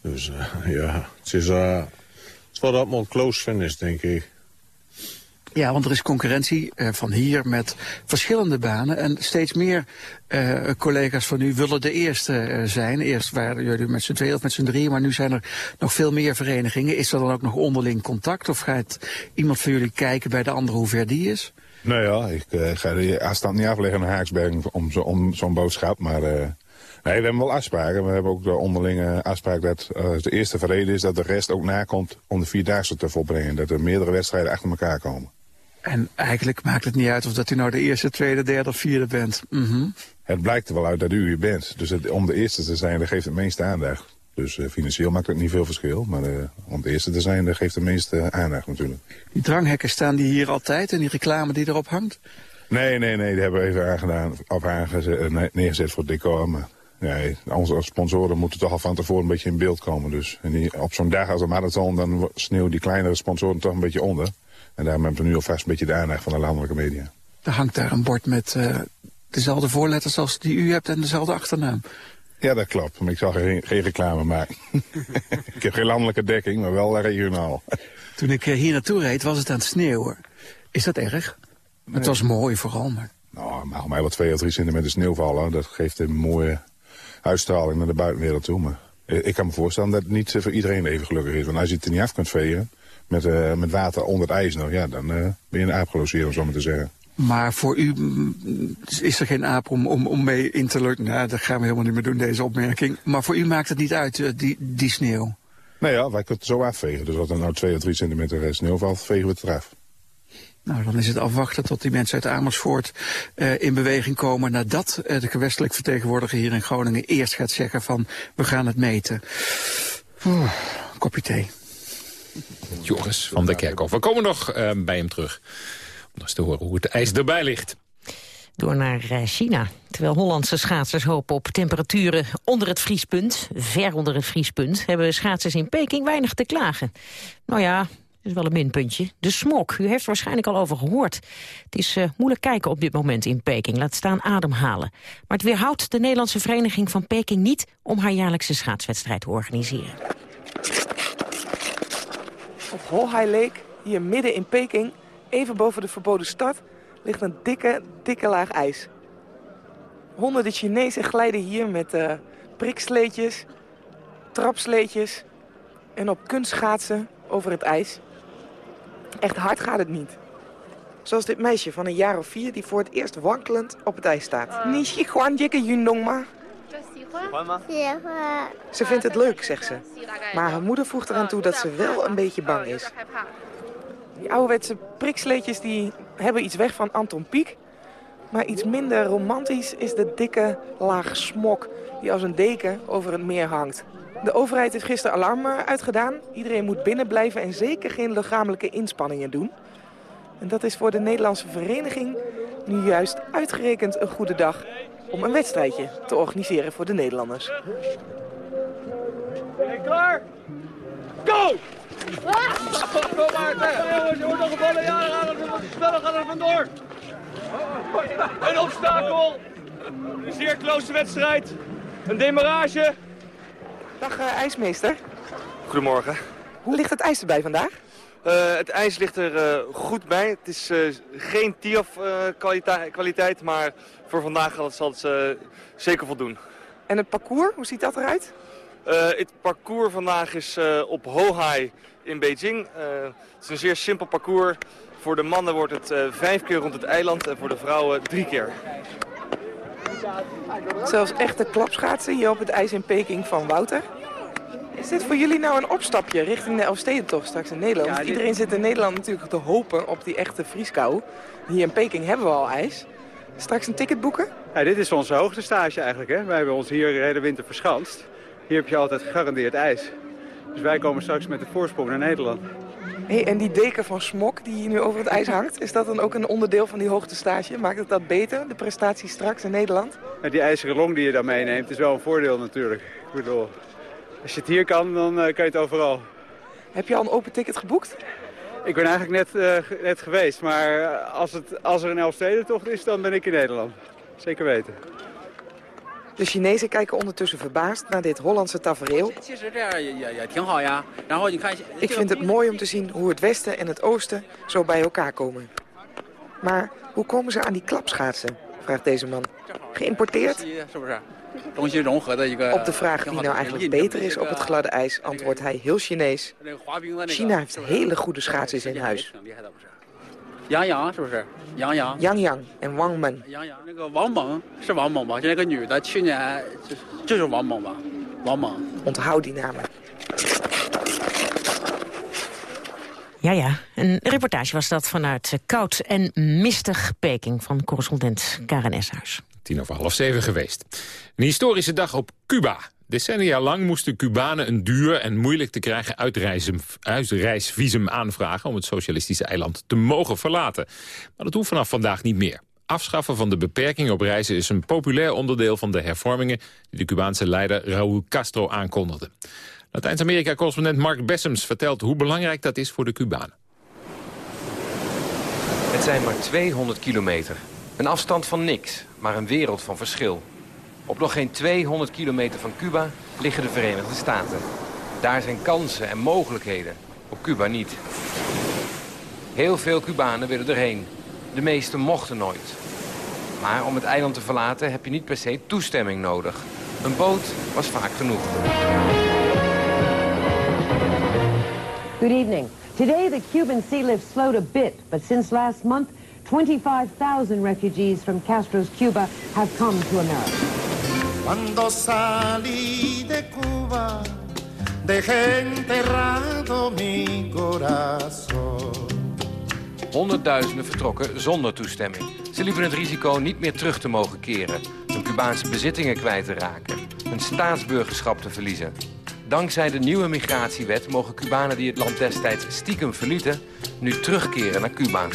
Dus ja, het is, het wat allemaal close finish, denk ik. Ja, want er is concurrentie uh, van hier met verschillende banen. En steeds meer uh, collega's van u willen de eerste uh, zijn. Eerst waren jullie met z'n tweeën of met z'n drieën, maar nu zijn er nog veel meer verenigingen. Is er dan ook nog onderling contact? Of gaat iemand van jullie kijken bij de andere hoe ver die is? Nou ja, ik ga de afstand niet afleggen naar Haaksberg om zo'n boodschap, maar... We hebben wel afspraken. We hebben ook de onderlinge afspraak dat de eerste verreden is dat de rest ook nakomt om de Vierdaagse te volbrengen. Dat er meerdere wedstrijden achter elkaar komen. En eigenlijk maakt het niet uit of dat u nou de eerste, tweede, derde of vierde bent. Mm -hmm. Het blijkt er wel uit dat u u bent. Dus het, om de eerste te zijn, dat geeft het meeste aandacht. Dus uh, financieel maakt het niet veel verschil. Maar uh, om de eerste te zijn, dat geeft het meeste aandacht natuurlijk. Die dranghekken staan die hier altijd en die reclame die erop hangt? Nee, nee, nee. Die hebben we even aangedaan, op aangezet, neergezet voor decor. Maar nee, onze sponsoren moeten toch al van tevoren een beetje in beeld komen. Dus en die, op zo'n dag als een marathon, dan sneeuwen die kleinere sponsoren toch een beetje onder. En daarom hebben we nu alvast een beetje de aandacht van de landelijke media. Er hangt daar een bord met uh, dezelfde voorletters als die u hebt en dezelfde achternaam. Ja, dat klopt. Maar ik zal geen, geen reclame maken. ik heb geen landelijke dekking, maar wel regionaal. Toen ik hier naartoe reed, was het aan het sneeuwen. Is dat erg? Nee. Het was mooi vooral, maar... Nou, mag mij wel twee of drie centimeter sneeuw vallen. Dat geeft een mooie uitstraling naar de buitenwereld toe. Maar ik kan me voorstellen dat het niet voor iedereen even gelukkig is. Want als je het er niet af kunt vegen met, uh, met water onder het ijs nog, ja, dan uh, ben je een aap gelogeerd, om zo maar te zeggen. Maar voor u is er geen aap om, om, om mee in te lukken. Nou, dat gaan we helemaal niet meer doen, deze opmerking. Maar voor u maakt het niet uit, uh, die, die sneeuw? Nee, ja, wij kunnen het zo afvegen. Dus als er nou twee of drie centimeter sneeuw valt, vegen we het eraf. Nou, dan is het afwachten tot die mensen uit Amersfoort uh, in beweging komen... nadat uh, de gewestelijk vertegenwoordiger hier in Groningen eerst gaat zeggen van... we gaan het meten. Oeh, kopje thee. Joris van der Kerkhoff. We komen nog uh, bij hem terug. Om eens te horen hoe het ijs erbij ligt. Door naar China. Terwijl Hollandse schaatsers hopen op temperaturen onder het vriespunt, ver onder het vriespunt, hebben schaatsers in Peking weinig te klagen. Nou ja, is wel een minpuntje. De smok, u heeft er waarschijnlijk al over gehoord. Het is uh, moeilijk kijken op dit moment in Peking, laat staan ademhalen. Maar het weerhoudt de Nederlandse Vereniging van Peking niet... om haar jaarlijkse schaatswedstrijd te organiseren. Op Holhai Lake, hier midden in Peking, even boven de verboden stad... ligt een dikke, dikke laag ijs. Honderden Chinezen glijden hier met uh, priksleetjes, trapsleetjes... en op kunstschaatsen over het ijs. Echt hard gaat het niet. Zoals dit meisje van een jaar of vier die voor het eerst wankelend op het ijs staat. Niet gewoon jikke Ze vindt het leuk, zegt ze. Maar haar moeder voegt eraan toe dat ze wel een beetje bang is. Die ouderwetse priksleetjes die hebben iets weg van Anton Pieck. Maar iets minder romantisch is de dikke laag smok die als een deken over het meer hangt. De overheid heeft gisteren alarm uitgedaan. Iedereen moet binnen blijven en zeker geen lichamelijke inspanningen doen. En dat is voor de Nederlandse vereniging nu juist uitgerekend een goede dag om een wedstrijdje te organiseren voor de Nederlanders. Ben je klaar? Go! Kom maar, jongens, je wordt nog gevallen. Ja, dan gaan we sneller gaan er vandoor. Een obstakel. Een zeer close wedstrijd. Een demarrage. Dag uh, ijsmeester. Goedemorgen. Hoe ligt het ijs erbij vandaag? Uh, het ijs ligt er uh, goed bij. Het is geen TIAF kwaliteit, kwaliteit, maar voor vandaag zal het zeker voldoen. En het parcours, hoe ziet dat eruit? het parcours vandaag is op Hohai in Beijing. het is een zeer simpel parcours. Voor de mannen wordt het vijf keer rond het eiland en voor de vrouwen drie keer. Zelfs echte klapschaatsen hier op het ijs in Peking van Wouter. Is dit voor jullie nou een opstapje richting de Elfstedentocht straks in Nederland? Iedereen zit in Nederland natuurlijk te hopen op die echte vrieskou. Hier in Peking hebben we al ijs. Straks een ticket boeken? Ja, dit is onze hoogste stage eigenlijk. Hè? Wij hebben ons hier de hele winter verschanst. Hier heb je altijd gegarandeerd ijs. Dus wij komen straks met de voorsprong naar Nederland. Hey, en die deken van smok die hier nu over het ijs hangt... is dat dan ook een onderdeel van die hoogtestage? Maakt het dat beter, de prestatie straks in Nederland? Ja, die ijzeren long die je dan meeneemt is wel een voordeel natuurlijk. Ik bedoel, als je het hier kan, dan uh, kan je het overal. Heb je al een open ticket geboekt? Ik ben eigenlijk net, uh, net geweest, maar als, het, als er een Elfstedentocht is, dan ben ik in Nederland. Zeker weten. De Chinezen kijken ondertussen verbaasd naar dit Hollandse tafereel. Ik vind het mooi om te zien hoe het westen en het oosten zo bij elkaar komen. Maar hoe komen ze aan die klapschaatsen? vraagt deze man. Geïmporteerd? Op de vraag wie nou eigenlijk beter is op het gladde ijs, antwoordt hij heel Chinees. China heeft hele goede schaatsers in huis. Yang Yang, Yang Yang. Yang Yang en Wang Men. Yang Yang, Wang Meng is Wang Meng ba? Wang Meng. Onthoud die namen. Ja, ja. Een reportage was dat vanuit koud en mistig Peking... van correspondent Karen Eshuis. Tien over half zeven geweest. Een historische dag op Cuba. Decennia lang moesten Cubanen een duur en moeilijk te krijgen uitreisvisum aanvragen... om het socialistische eiland te mogen verlaten. Maar dat hoeft vanaf vandaag niet meer. Afschaffen van de beperking op reizen is een populair onderdeel van de hervormingen... die de Cubaanse leider Raúl Castro aankondigde. Latijns-Amerika-correspondent Mark Bessems vertelt hoe belangrijk dat is voor de Cubanen. Het zijn maar 200 kilometer. Een afstand van niks, maar een wereld van verschil. Op nog geen 200 kilometer van Cuba liggen de Verenigde Staten. Daar zijn kansen en mogelijkheden. Op Cuba niet. Heel veel Cubanen willen erheen. De meesten mochten nooit. Maar om het eiland te verlaten heb je niet per se toestemming nodig. Een boot was vaak genoeg. Good evening. Today the Cuban sea lift slowed a bit, but since last month 25,000 refugees from Castro's Cuba have come to America. Cuando salí de Cuba, dejé enterrado mi corazón. Honderdduizenden vertrokken zonder toestemming. Ze liepen het risico niet meer terug te mogen keren, hun Cubaanse bezittingen kwijt te raken, hun staatsburgerschap te verliezen. Dankzij de nieuwe migratiewet mogen Cubanen die het land destijds stiekem verlieten, nu terugkeren naar Cuba.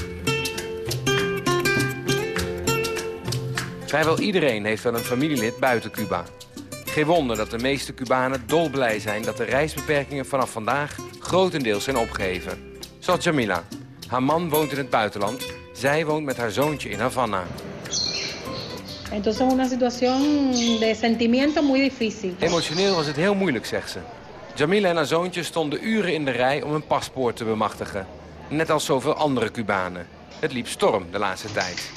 Vrijwel iedereen heeft wel een familielid buiten Cuba. Geen wonder dat de meeste Cubanen dolblij zijn dat de reisbeperkingen vanaf vandaag grotendeels zijn opgeheven. Zoals Jamila. Haar man woont in het buitenland. Zij woont met haar zoontje in Havana. Entonces una situación de sentimiento muy. Emotioneel was het heel moeilijk, zegt ze. Jamila en haar zoontje stonden uren in de rij om hun paspoort te bemachtigen. Net als zoveel andere Cubanen. Het liep storm de laatste tijd.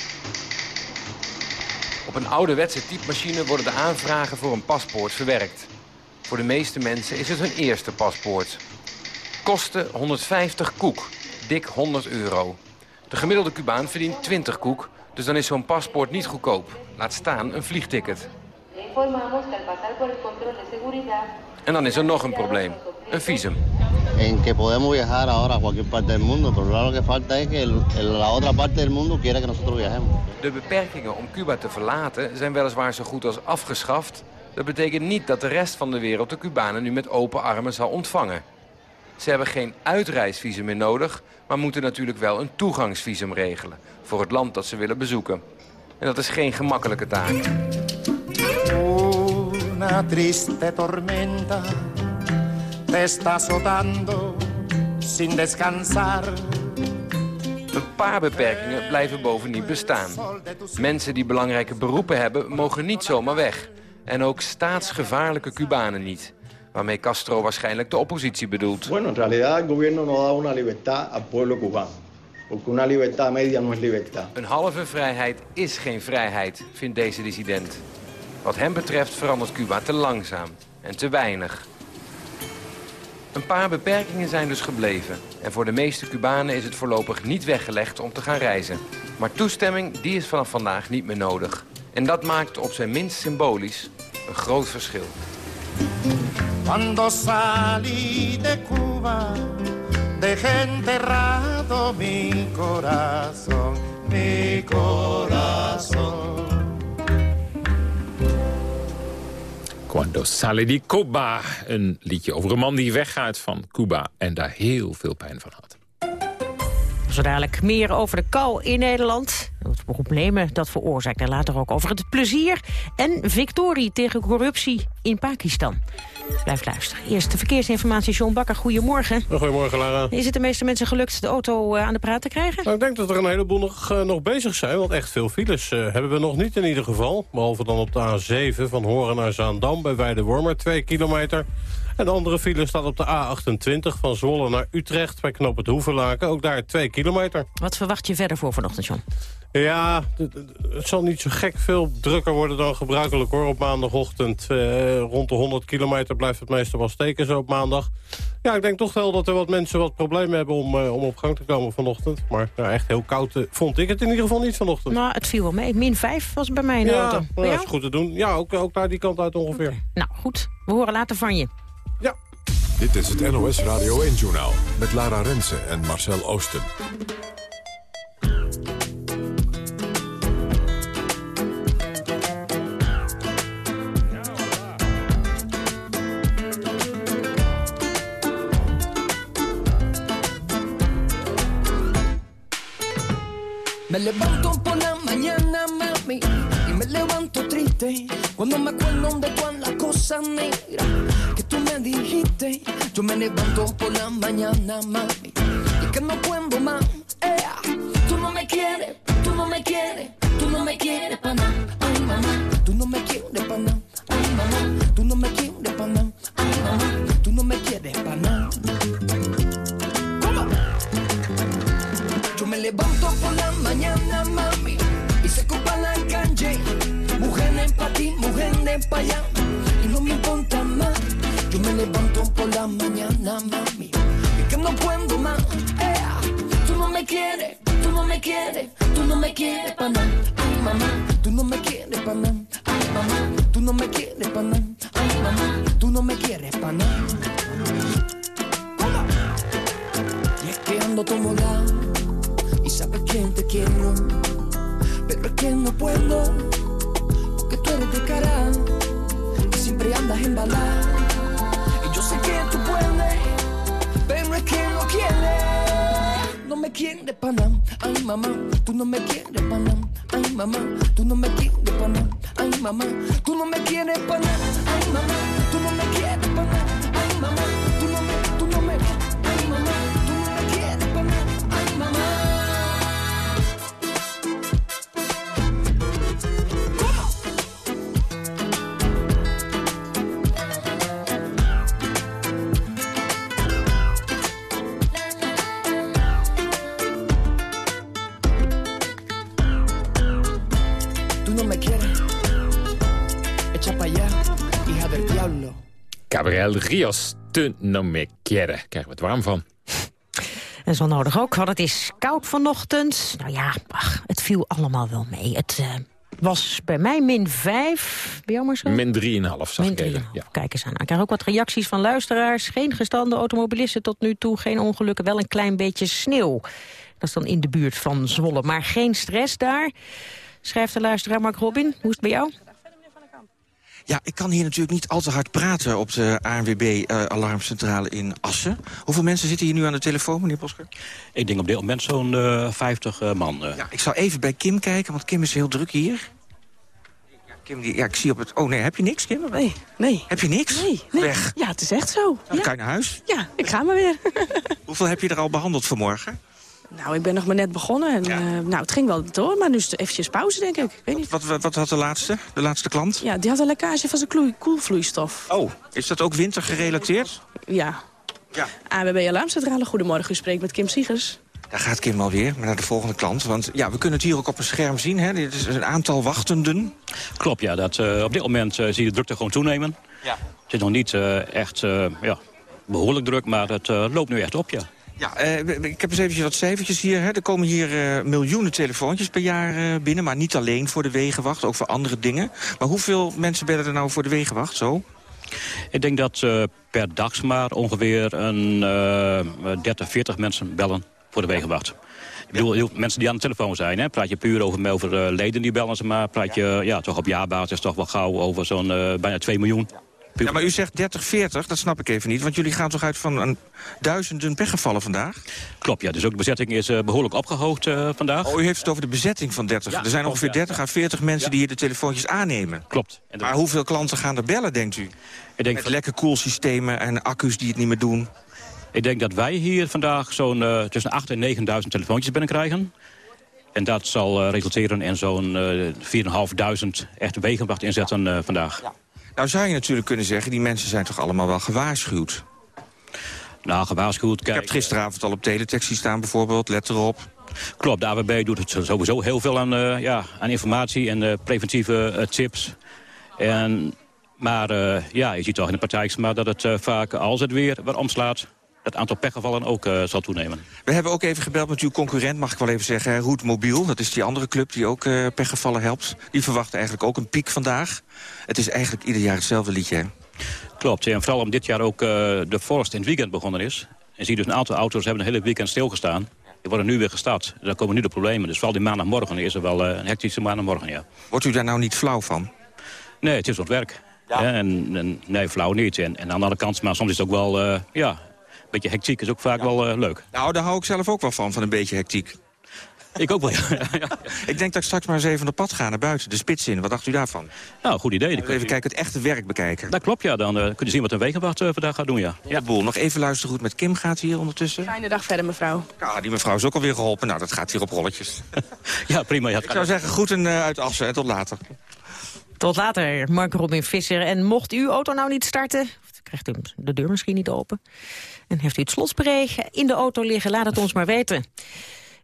Op een ouderwetse typemachine worden de aanvragen voor een paspoort verwerkt. Voor de meeste mensen is het hun eerste paspoort. Kosten 150 koek, dik 100 euro. De gemiddelde Cubaan verdient 20 koek, dus dan is zo'n paspoort niet goedkoop. Laat staan een vliegticket. En dan is er nog een probleem. Een visum. En que podemos viajar ahora a cualquier parte del mundo, pero lo que falta es que la otra parte del mundo quiera que nosotros viajemos. De beperkingen om Cuba te verlaten zijn weliswaar zo goed als afgeschaft. Dat betekent niet dat de rest van de wereld de Cubanen nu met open armen zal ontvangen. Ze hebben geen uitreisvisum meer nodig, maar moeten natuurlijk wel een toegangsvisum regelen voor het land dat ze willen bezoeken. En dat is geen gemakkelijke taak. Una triste tormenta te está azotando sin descansar. Een paar beperkingen blijven bovendien bestaan. Mensen die belangrijke beroepen hebben, mogen niet zomaar weg. En ook staatsgevaarlijke Cubanen niet. Waarmee Castro waarschijnlijk de oppositie bedoelt. Bueno, en realidad el gobierno no da una libertad al pueblo cubano, porque una libertad media no es libertad. Een halve vrijheid is geen vrijheid, vindt deze dissident. Wat hem betreft verandert Cuba te langzaam en te weinig. Een paar beperkingen zijn dus gebleven. En voor de meeste Cubanen is het voorlopig niet weggelegd om te gaan reizen. Maar toestemming die is vanaf vandaag niet meer nodig. En dat maakt op zijn minst symbolisch een groot verschil. Cuando salí de Cuba, dejé enterrado mi corazón, mi corazón. Cuando sale di Cuba. Een liedje over een man die weggaat van Cuba en daar heel veel pijn van had. Zo dadelijk meer over de kou in Nederland. Het problemen dat veroorzaakt. En later ook over het plezier. En victorie tegen corruptie in Pakistan. Blijf luisteren. Eerst de verkeersinformatie. John Bakker, goedemorgen. Goedemorgen, Lara. Is het de meeste mensen gelukt de auto eh, aan de praat te krijgen? Nou, ik denk dat er een heleboel nog, eh, nog bezig zijn, want echt veel files eh, hebben we nog niet in ieder geval. Behalve dan op de A7 van Horen naar Zaandam bij Weidewormer, 2 kilometer. En de andere file staat op de A28 van Zwolle naar Utrecht bij Knoop het Hoevenlaken. Ook daar 2 kilometer. Wat verwacht je verder voor vanochtend, John? Ja, het zal niet zo gek veel drukker worden dan gebruikelijk hoor. Op maandagochtend eh, rond de 100 kilometer blijft het meestal wel steken zo op maandag. Ja, ik denk toch wel dat er wat mensen wat problemen hebben om, eh, om op gang te komen vanochtend. Maar ja, echt heel koud eh, vond ik het in ieder geval niet vanochtend. Nou, het viel wel mee. Min 5 was bij mij in de ja, auto. nou, Bij dat is goed te doen. Ja, ook, ook naar die kant uit ongeveer. Nou, goed. We horen later van je. Dit is het NOS Radio 1-journaal met Lara Rensen en Marcel Oosten. Me levanto por la mañana, mami, y me levanto triste cuando me acuerdo de todas las cosas negras que tú me dijiste. Yo me levanto por la mañana, mami, y que no puedo más. ea. Tú no me quieres, tú no me quieres, tú no me quieres para nada. Ay, mamá, tú no me quieres para nada. Ay, mamá, tú no me quieres para nada. Ay, mamá, tú no me quieres para nada. Yo me levanto por la mujeres pa' allá, y no me importa más. Yo me levanto por la mañana, mami, y que no puedo más. ea. Tú no me quieres, tú no me quieres, tú no me quieres pa' nada. Te no me quiere. Krijgen we het warm van. En zo nodig ook, want het is koud vanochtend. Nou ja, ach, het viel allemaal wel mee. Het eh, was bij mij min 5. Bij jou maar zo? Min 3,5 zag Min even. 3,5. Ja. Kijk eens aan. Ik krijg ook wat reacties van luisteraars. Geen gestande automobilisten tot nu toe. Geen ongelukken, wel een klein beetje sneeuw. Dat is dan in de buurt van Zwolle. Maar geen stress daar. Schrijft de luisteraar Mark Robin. Hoe is het bij jou? Ja, ik kan hier natuurlijk niet al te hard praten op de ANWB-alarmcentrale in Assen. Hoeveel mensen zitten hier nu aan de telefoon, meneer Bosker? Ik denk op dit moment zo'n eh 50 eh, man. eh. Ja, ik zou even bij Kim kijken, want Kim is heel druk hier. Ja, Kim, die, ja, ik zie op het... Oh nee, heb je niks, Kim? Nee, nee. Heb je niks? Nee, nee. Weg. Ja, het is echt zo. Dan Ja. kan je naar huis. ja, ik ga maar weer. Hoeveel heb je er al behandeld vanmorgen? Nou, ik ben nog maar net begonnen. En, eh, nou, het ging wel door, maar nu is het eventjes pauze, denk ik. ik weet niet. Wat, wat, wat had de laatste, de laatste klant? Ja, die had een lekkage van zijn koelvloeistof. Oh, is dat ook wintergerelateerd? Ja. Ja. AWB Alarmcentrale, goedemorgen. U spreekt met Kim Siegers. Daar gaat Kim alweer, maar naar de volgende klant. Want ja, we kunnen het hier ook op een scherm zien. Hè? Dit is een aantal wachtenden. Klopt, ja. Dat, eh, op dit moment eh, zie je de drukte gewoon toenemen. Ja. Het is nog niet eh, echt eh, ja, behoorlijk druk, maar het loopt nu echt op, ja. Ja, ik heb eens even wat cijfertjes hier. Hè. Er komen hier miljoenen telefoontjes per jaar binnen. Maar niet alleen voor de wegenwacht, ook voor andere dingen. Maar hoeveel mensen bellen er nou voor de wegenwacht zo? Ik denk dat per dag maar ongeveer een 30, 40 mensen bellen voor de wegenwacht. Ik bedoel, mensen die aan de telefoon zijn, hè? praat je puur over, over leden die bellen ze maar. Praat je ja, toch op jaarbasis toch wel gauw over zo'n bijna 2 miljoen. Ja, maar u zegt 30, 40, dat snap ik even niet. Want jullie gaan toch uit van een duizenden pechgevallen vandaag? Klopt, ja. Dus ook de bezetting is uh, behoorlijk opgehoogd uh, vandaag. Oh, u heeft het over de bezetting van 30. er zijn ongeveer 30 à 40 mensen die hier de telefoontjes aannemen. Klopt. Maar hoeveel klanten gaan er bellen, denkt u? Ik denk Met lekker koelsystemen en accu's die het niet meer doen. Ik denk dat wij hier vandaag zo'n uh, tussen 8.000 en 9.000 telefoontjes binnenkrijgen. En dat zal resulteren in zo'n 4.500 echte wegenwacht inzetten vandaag. Nou zou je natuurlijk kunnen zeggen, die mensen zijn toch allemaal wel gewaarschuwd? Nou, gewaarschuwd, kijk... Ik heb het gisteravond al op teletext staan bijvoorbeeld, let erop. Klopt, de AWB doet het sowieso heel veel aan, uh, ja, aan informatie en uh, preventieve uh, tips. En, maar ja, je ziet toch in de praktijk maar dat het vaak, als het weer wat omslaat het aantal pechgevallen ook uh, zal toenemen. We hebben ook even gebeld met uw concurrent, mag ik wel even zeggen, Route Mobiel. Dat is die andere club die ook uh, pechgevallen helpt. Die verwacht eigenlijk ook een piek vandaag. Het is eigenlijk ieder jaar hetzelfde liedje, hè? Klopt, en vooral om dit jaar ook uh, de vorst in het weekend begonnen is. En zie dus een aantal auto's hebben een hele weekend stilgestaan. Die worden nu weer gestart. Daar komen nu de problemen. Dus vooral die maandagmorgen is er wel een hectische maandagmorgen, ja. Wordt u daar nou niet flauw van? Nee, het is wat werk. Ja. En, en, nee, flauw niet. En, en aan de andere kant, maar soms is het ook wel, ja, beetje hectiek is ook vaak wel uh, leuk. Nou, daar hou ik zelf ook wel van, van een beetje hectiek. Ik ook wel, ja. Ik denk dat ik straks maar eens even op pad ga naar buiten, de spits in. Wat dacht u daarvan? Nou, goed idee. even u... kijken, het echte werk bekijken. Dat klopt, ja. Dan uh, kun je zien wat een wegenwacht uh, vandaag gaat doen, ja. Ja, Boel. Nog even luisteren hoe het met Kim gaat hier ondertussen. Fijne dag verder, mevrouw. Ja, die mevrouw is ook alweer geholpen. Nou, dat gaat hier op rolletjes. ja, prima. Ja, ik zou zeggen, groeten uh, uit Assen en tot later. Tot later, Mark Robin Visser. En mocht uw auto nou niet starten, krijgt u de deur misschien niet open... En heeft u het slotspray in de auto liggen, laat het ons maar weten.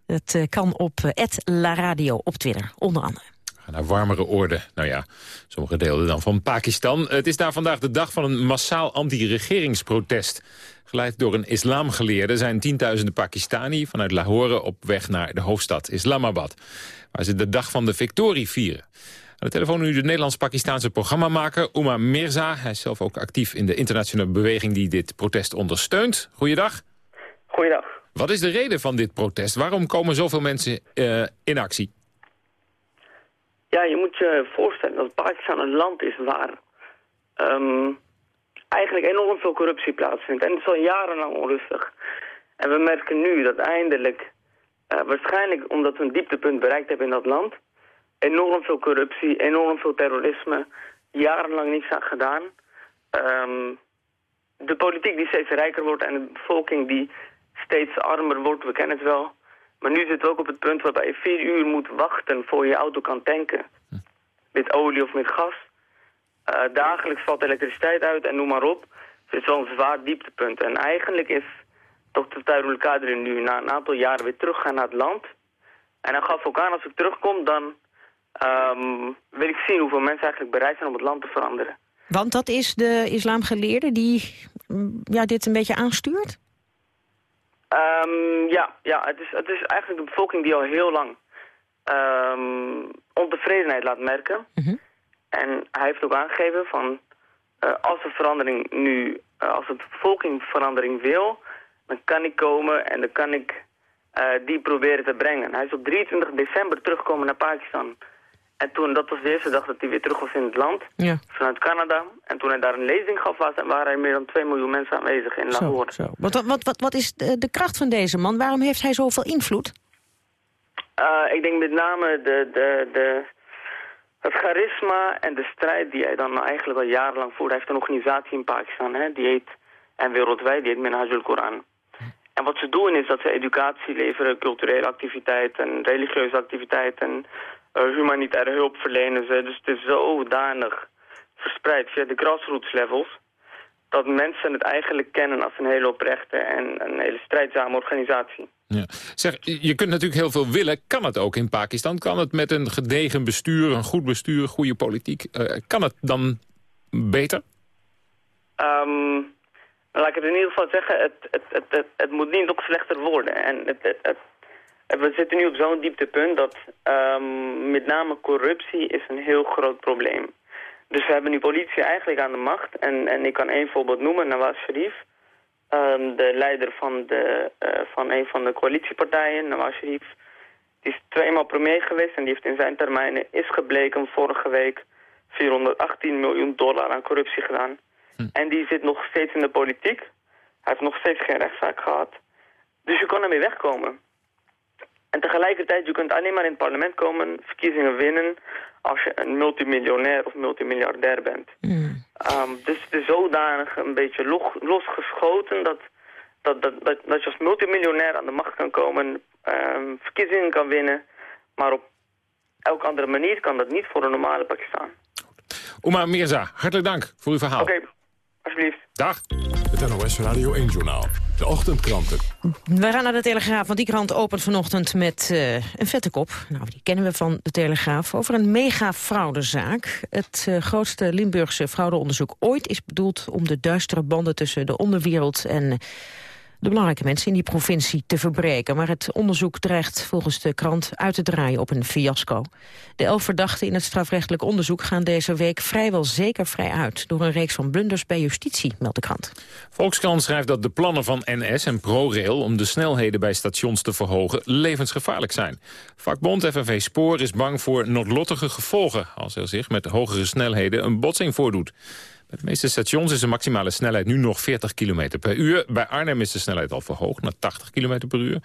Het eh, kan op eh, La Radio op Twitter, onder andere. Naar warmere orde. Nou ja, sommige delen dan van Pakistan. Het is daar vandaag de dag van een massaal anti-regeringsprotest. Geleid door een islamgeleerde zijn tienduizenden Pakistani vanuit Lahore op weg naar de hoofdstad Islamabad. Waar ze de dag van de victorie vieren de telefoon nu de Nederlands-Pakistaanse programmamaker Uma Mirza. Hij is zelf ook actief in de internationale beweging die dit protest ondersteunt. Goeiedag. Goeiedag. Wat is de reden van dit protest? Waarom komen zoveel mensen uh, in actie? Ja, je moet je voorstellen dat Pakistan een land is waar um, eigenlijk enorm veel corruptie plaatsvindt. En het is al jarenlang onrustig. En we merken nu dat eindelijk, uh, waarschijnlijk omdat we een dieptepunt bereikt hebben in dat land enorm veel corruptie, enorm veel terrorisme. Jarenlang niets aan gedaan. Um, de politiek die steeds rijker wordt en de bevolking die steeds armer wordt, we kennen het wel. Maar nu zitten we ook op het punt waarbij je vier uur moet wachten voor je auto kan tanken. Met olie of met gas. Uh, dagelijks valt elektriciteit uit en noem maar op. het is wel een zwaar dieptepunt. En eigenlijk is dokter Tuirul Kadri nu na een aantal jaren weer teruggaan naar het land. En hij gaf ook aan, als ik terugkom, dan um, wil ik zien hoeveel mensen eigenlijk bereid zijn om het land te veranderen. Want dat is de islamgeleerde die mm, ja, dit een beetje aanstuurt? Um, ja, ja het, is, het is eigenlijk de bevolking die al heel lang um, ontevredenheid laat merken. Mhm. En hij heeft ook aangegeven van uh, als de verandering nu, uh, als de bevolking verandering wil, dan kan ik komen en dan kan ik uh, die proberen te brengen. Hij is op 23 december teruggekomen naar Pakistan. En toen, dat was de eerste dag dat hij weer terug was in het land. Ja. Vanuit Canada. En toen hij daar een lezing gaf, was, waren er meer dan 2 miljoen mensen aanwezig in Lahore. Zo, zo. Wat, wat, wat, wat is de, de, kracht van deze man? Waarom heeft hij zoveel invloed? Uh, ik denk met name de, de, de, het charisma en de strijd die hij dan eigenlijk al jarenlang voert. Hij heeft een organisatie in Pakistan, hè, die heet, en wereldwijd, die heet Minhajul Quran. En wat ze doen is dat ze educatie leveren, culturele activiteiten, religieuze activiteiten, humanitaire hulp verlenen ze. Dus het is zodanig verspreid via de grassroots levels dat mensen het eigenlijk kennen als een hele oprechte en een hele strijdzame organisatie. Ja. Zeg, je kunt natuurlijk heel veel willen. Kan het ook in Pakistan? Kan het met een gedegen bestuur, een goed bestuur, goede politiek? Uh, kan het dan beter? Um, laat ik het in ieder geval zeggen, het, het, het, het, moet niet nog slechter worden. En het, we zitten nu op zo'n dieptepunt dat um, met name corruptie is een heel groot probleem. Dus we hebben nu politie eigenlijk aan de macht. En, en ik kan één voorbeeld noemen, Nawaz Sharif. Um, de leider van, de, uh, van een van de coalitiepartijen, Nawaz Sharif. Die is tweemaal premier geweest en die heeft in zijn termijnen, is gebleken vorige week, 418 miljoen dollar aan corruptie gedaan. Hm. En die zit nog steeds in de politiek. Hij heeft nog steeds geen rechtszaak gehad. Dus je kan ermee wegkomen. En tegelijkertijd, je kunt alleen maar in het parlement komen, verkiezingen winnen, als je een multimiljonair of multimiljardair bent. Mm. Um, dus het is zodanig een beetje losgeschoten dat, dat, dat, dat, dat, je als multimiljonair aan de macht kan komen, um, verkiezingen kan winnen, maar op elke andere manier kan dat niet voor een normale Pakistan. Oma Mirza, hartelijk dank voor uw verhaal. Oké, alsjeblieft. Dag. Het NOS Radio 1-journaal. De ochtendkranten. We gaan naar de Telegraaf, want die krant opent vanochtend met uh, een vette kop. Nou, die kennen we van de Telegraaf. Over een mega-fraudezaak. Het uh, grootste Limburgse fraudeonderzoek ooit is bedoeld om de duistere banden tussen de onderwereld en de belangrijke mensen in die provincie te verbreken. Maar het onderzoek dreigt volgens de krant uit te draaien op een fiasco. De elf verdachten in het strafrechtelijk onderzoek gaan deze week vrijwel zeker vrij uit... door een reeks van blunders bij justitie, meldt de krant. Volkskrant schrijft dat de plannen van NS en ProRail... om de snelheden bij stations te verhogen levensgevaarlijk zijn. Vakbond FNV Spoor is bang voor noodlottige gevolgen... als er zich met hogere snelheden een botsing voordoet. De meeste stations is de maximale snelheid nu nog 40 km per uur. Bij Arnhem is de snelheid al verhoogd naar 80 km per uur.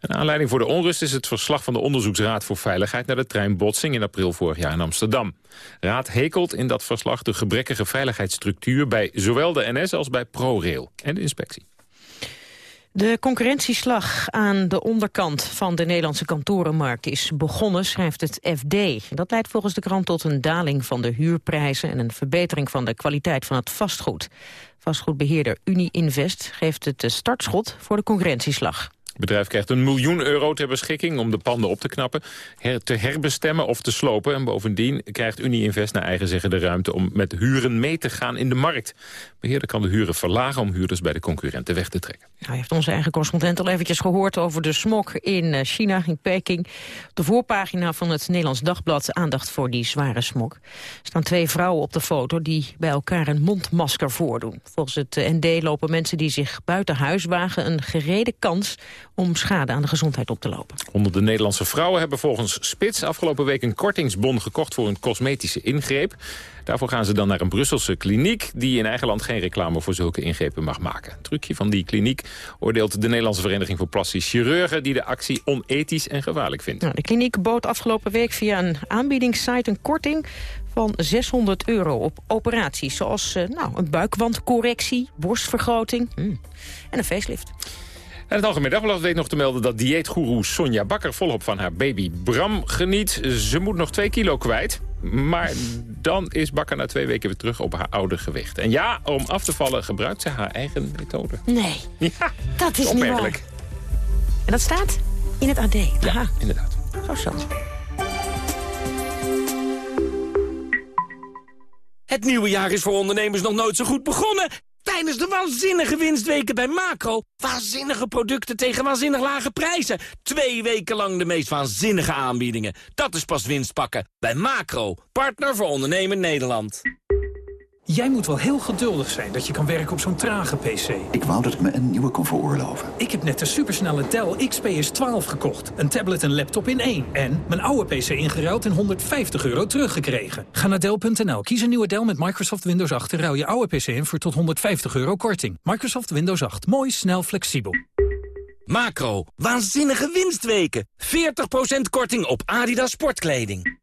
Een aanleiding voor de onrust is het verslag van de Onderzoeksraad voor Veiligheid... naar de treinbotsing in april vorig jaar in Amsterdam. Raad hekelt in dat verslag de gebrekkige veiligheidsstructuur... bij zowel de NS als bij ProRail en de inspectie. De concurrentieslag aan de onderkant van de Nederlandse kantorenmarkt is begonnen, schrijft het FD. Dat leidt volgens de krant tot een daling van de huurprijzen en een verbetering van de kwaliteit van het vastgoed. Vastgoedbeheerder Unie-Invest geeft het startschot voor de concurrentieslag. Het bedrijf krijgt een miljoen euro ter beschikking om de panden op te knappen, te herbestemmen of te slopen. En bovendien krijgt Unie-Invest naar eigen zeggen de ruimte om met huren mee te gaan in de markt. Beheerder kan de huren verlagen om huurders bij de concurrenten weg te trekken. Hij heeft onze eigen correspondent al eventjes gehoord over de smok in eh, China, in Peking. Op de voorpagina van het Nederlands Dagblad aandacht voor die zware smok. Er staan twee vrouwen op de foto die bij elkaar een mondmasker voordoen. Volgens het eh, ND lopen mensen die zich buiten huis wagen een gerede kans om schade aan de gezondheid op te lopen. Honderden Nederlandse vrouwen hebben volgens Spits afgelopen week een kortingsbon gekocht voor een cosmetische ingreep. Daarvoor gaan ze dan naar een Brusselse kliniek... die in eigen land geen reclame voor zulke ingrepen mag maken. trucje van die kliniek oordeelt de Nederlandse Vereniging voor Plastisch Chirurgen... die de actie onethisch en gevaarlijk vindt. Nou, de kliniek bood afgelopen week via een aanbiedingssite een korting van 600 euro op operaties. Zoals uh, nou, een buikwandcorrectie, borstvergroting mm, en een facelift. En het Algemeen Dagblad weet nog te melden dat dieetgoeroe Sonja Bakker volop van haar baby Bram geniet. Ze moet nog twee kilo kwijt. Maar dan is Bakker na twee weken weer terug op haar oude gewicht. En ja, om af te vallen gebruikt ze haar eigen methode. Nee, ja, dat is niet waar. En dat staat in het AD. Ja, inderdaad. Zo zo. Het nieuwe jaar is voor ondernemers nog nooit zo goed begonnen. Tijdens de waanzinnige winstweken bij Macro. Waanzinnige producten tegen waanzinnig lage prijzen. Twee weken lang de meest waanzinnige aanbiedingen. Dat is pas winst pakken. Bij Macro, partner voor ondernemen Nederland. Jij moet wel heel geduldig zijn dat je kan werken op zo'n trage PC. Ik wou dat ik me een nieuwe kon veroorloven. Ik heb net de supersnelle Dell XPS 12 gekocht. Een tablet en laptop in één. En mijn oude PC ingeruild en 150 euro teruggekregen. Ga naar Dell.nl, kies een nieuwe Dell met Microsoft Windows 8... en ruil je oude PC in voor tot 150 euro korting. Microsoft Windows 8. Mooi, snel, flexibel. Macro, waanzinnige winstweken. 40% korting op Adidas sportkleding.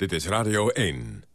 Dit is Radio 1.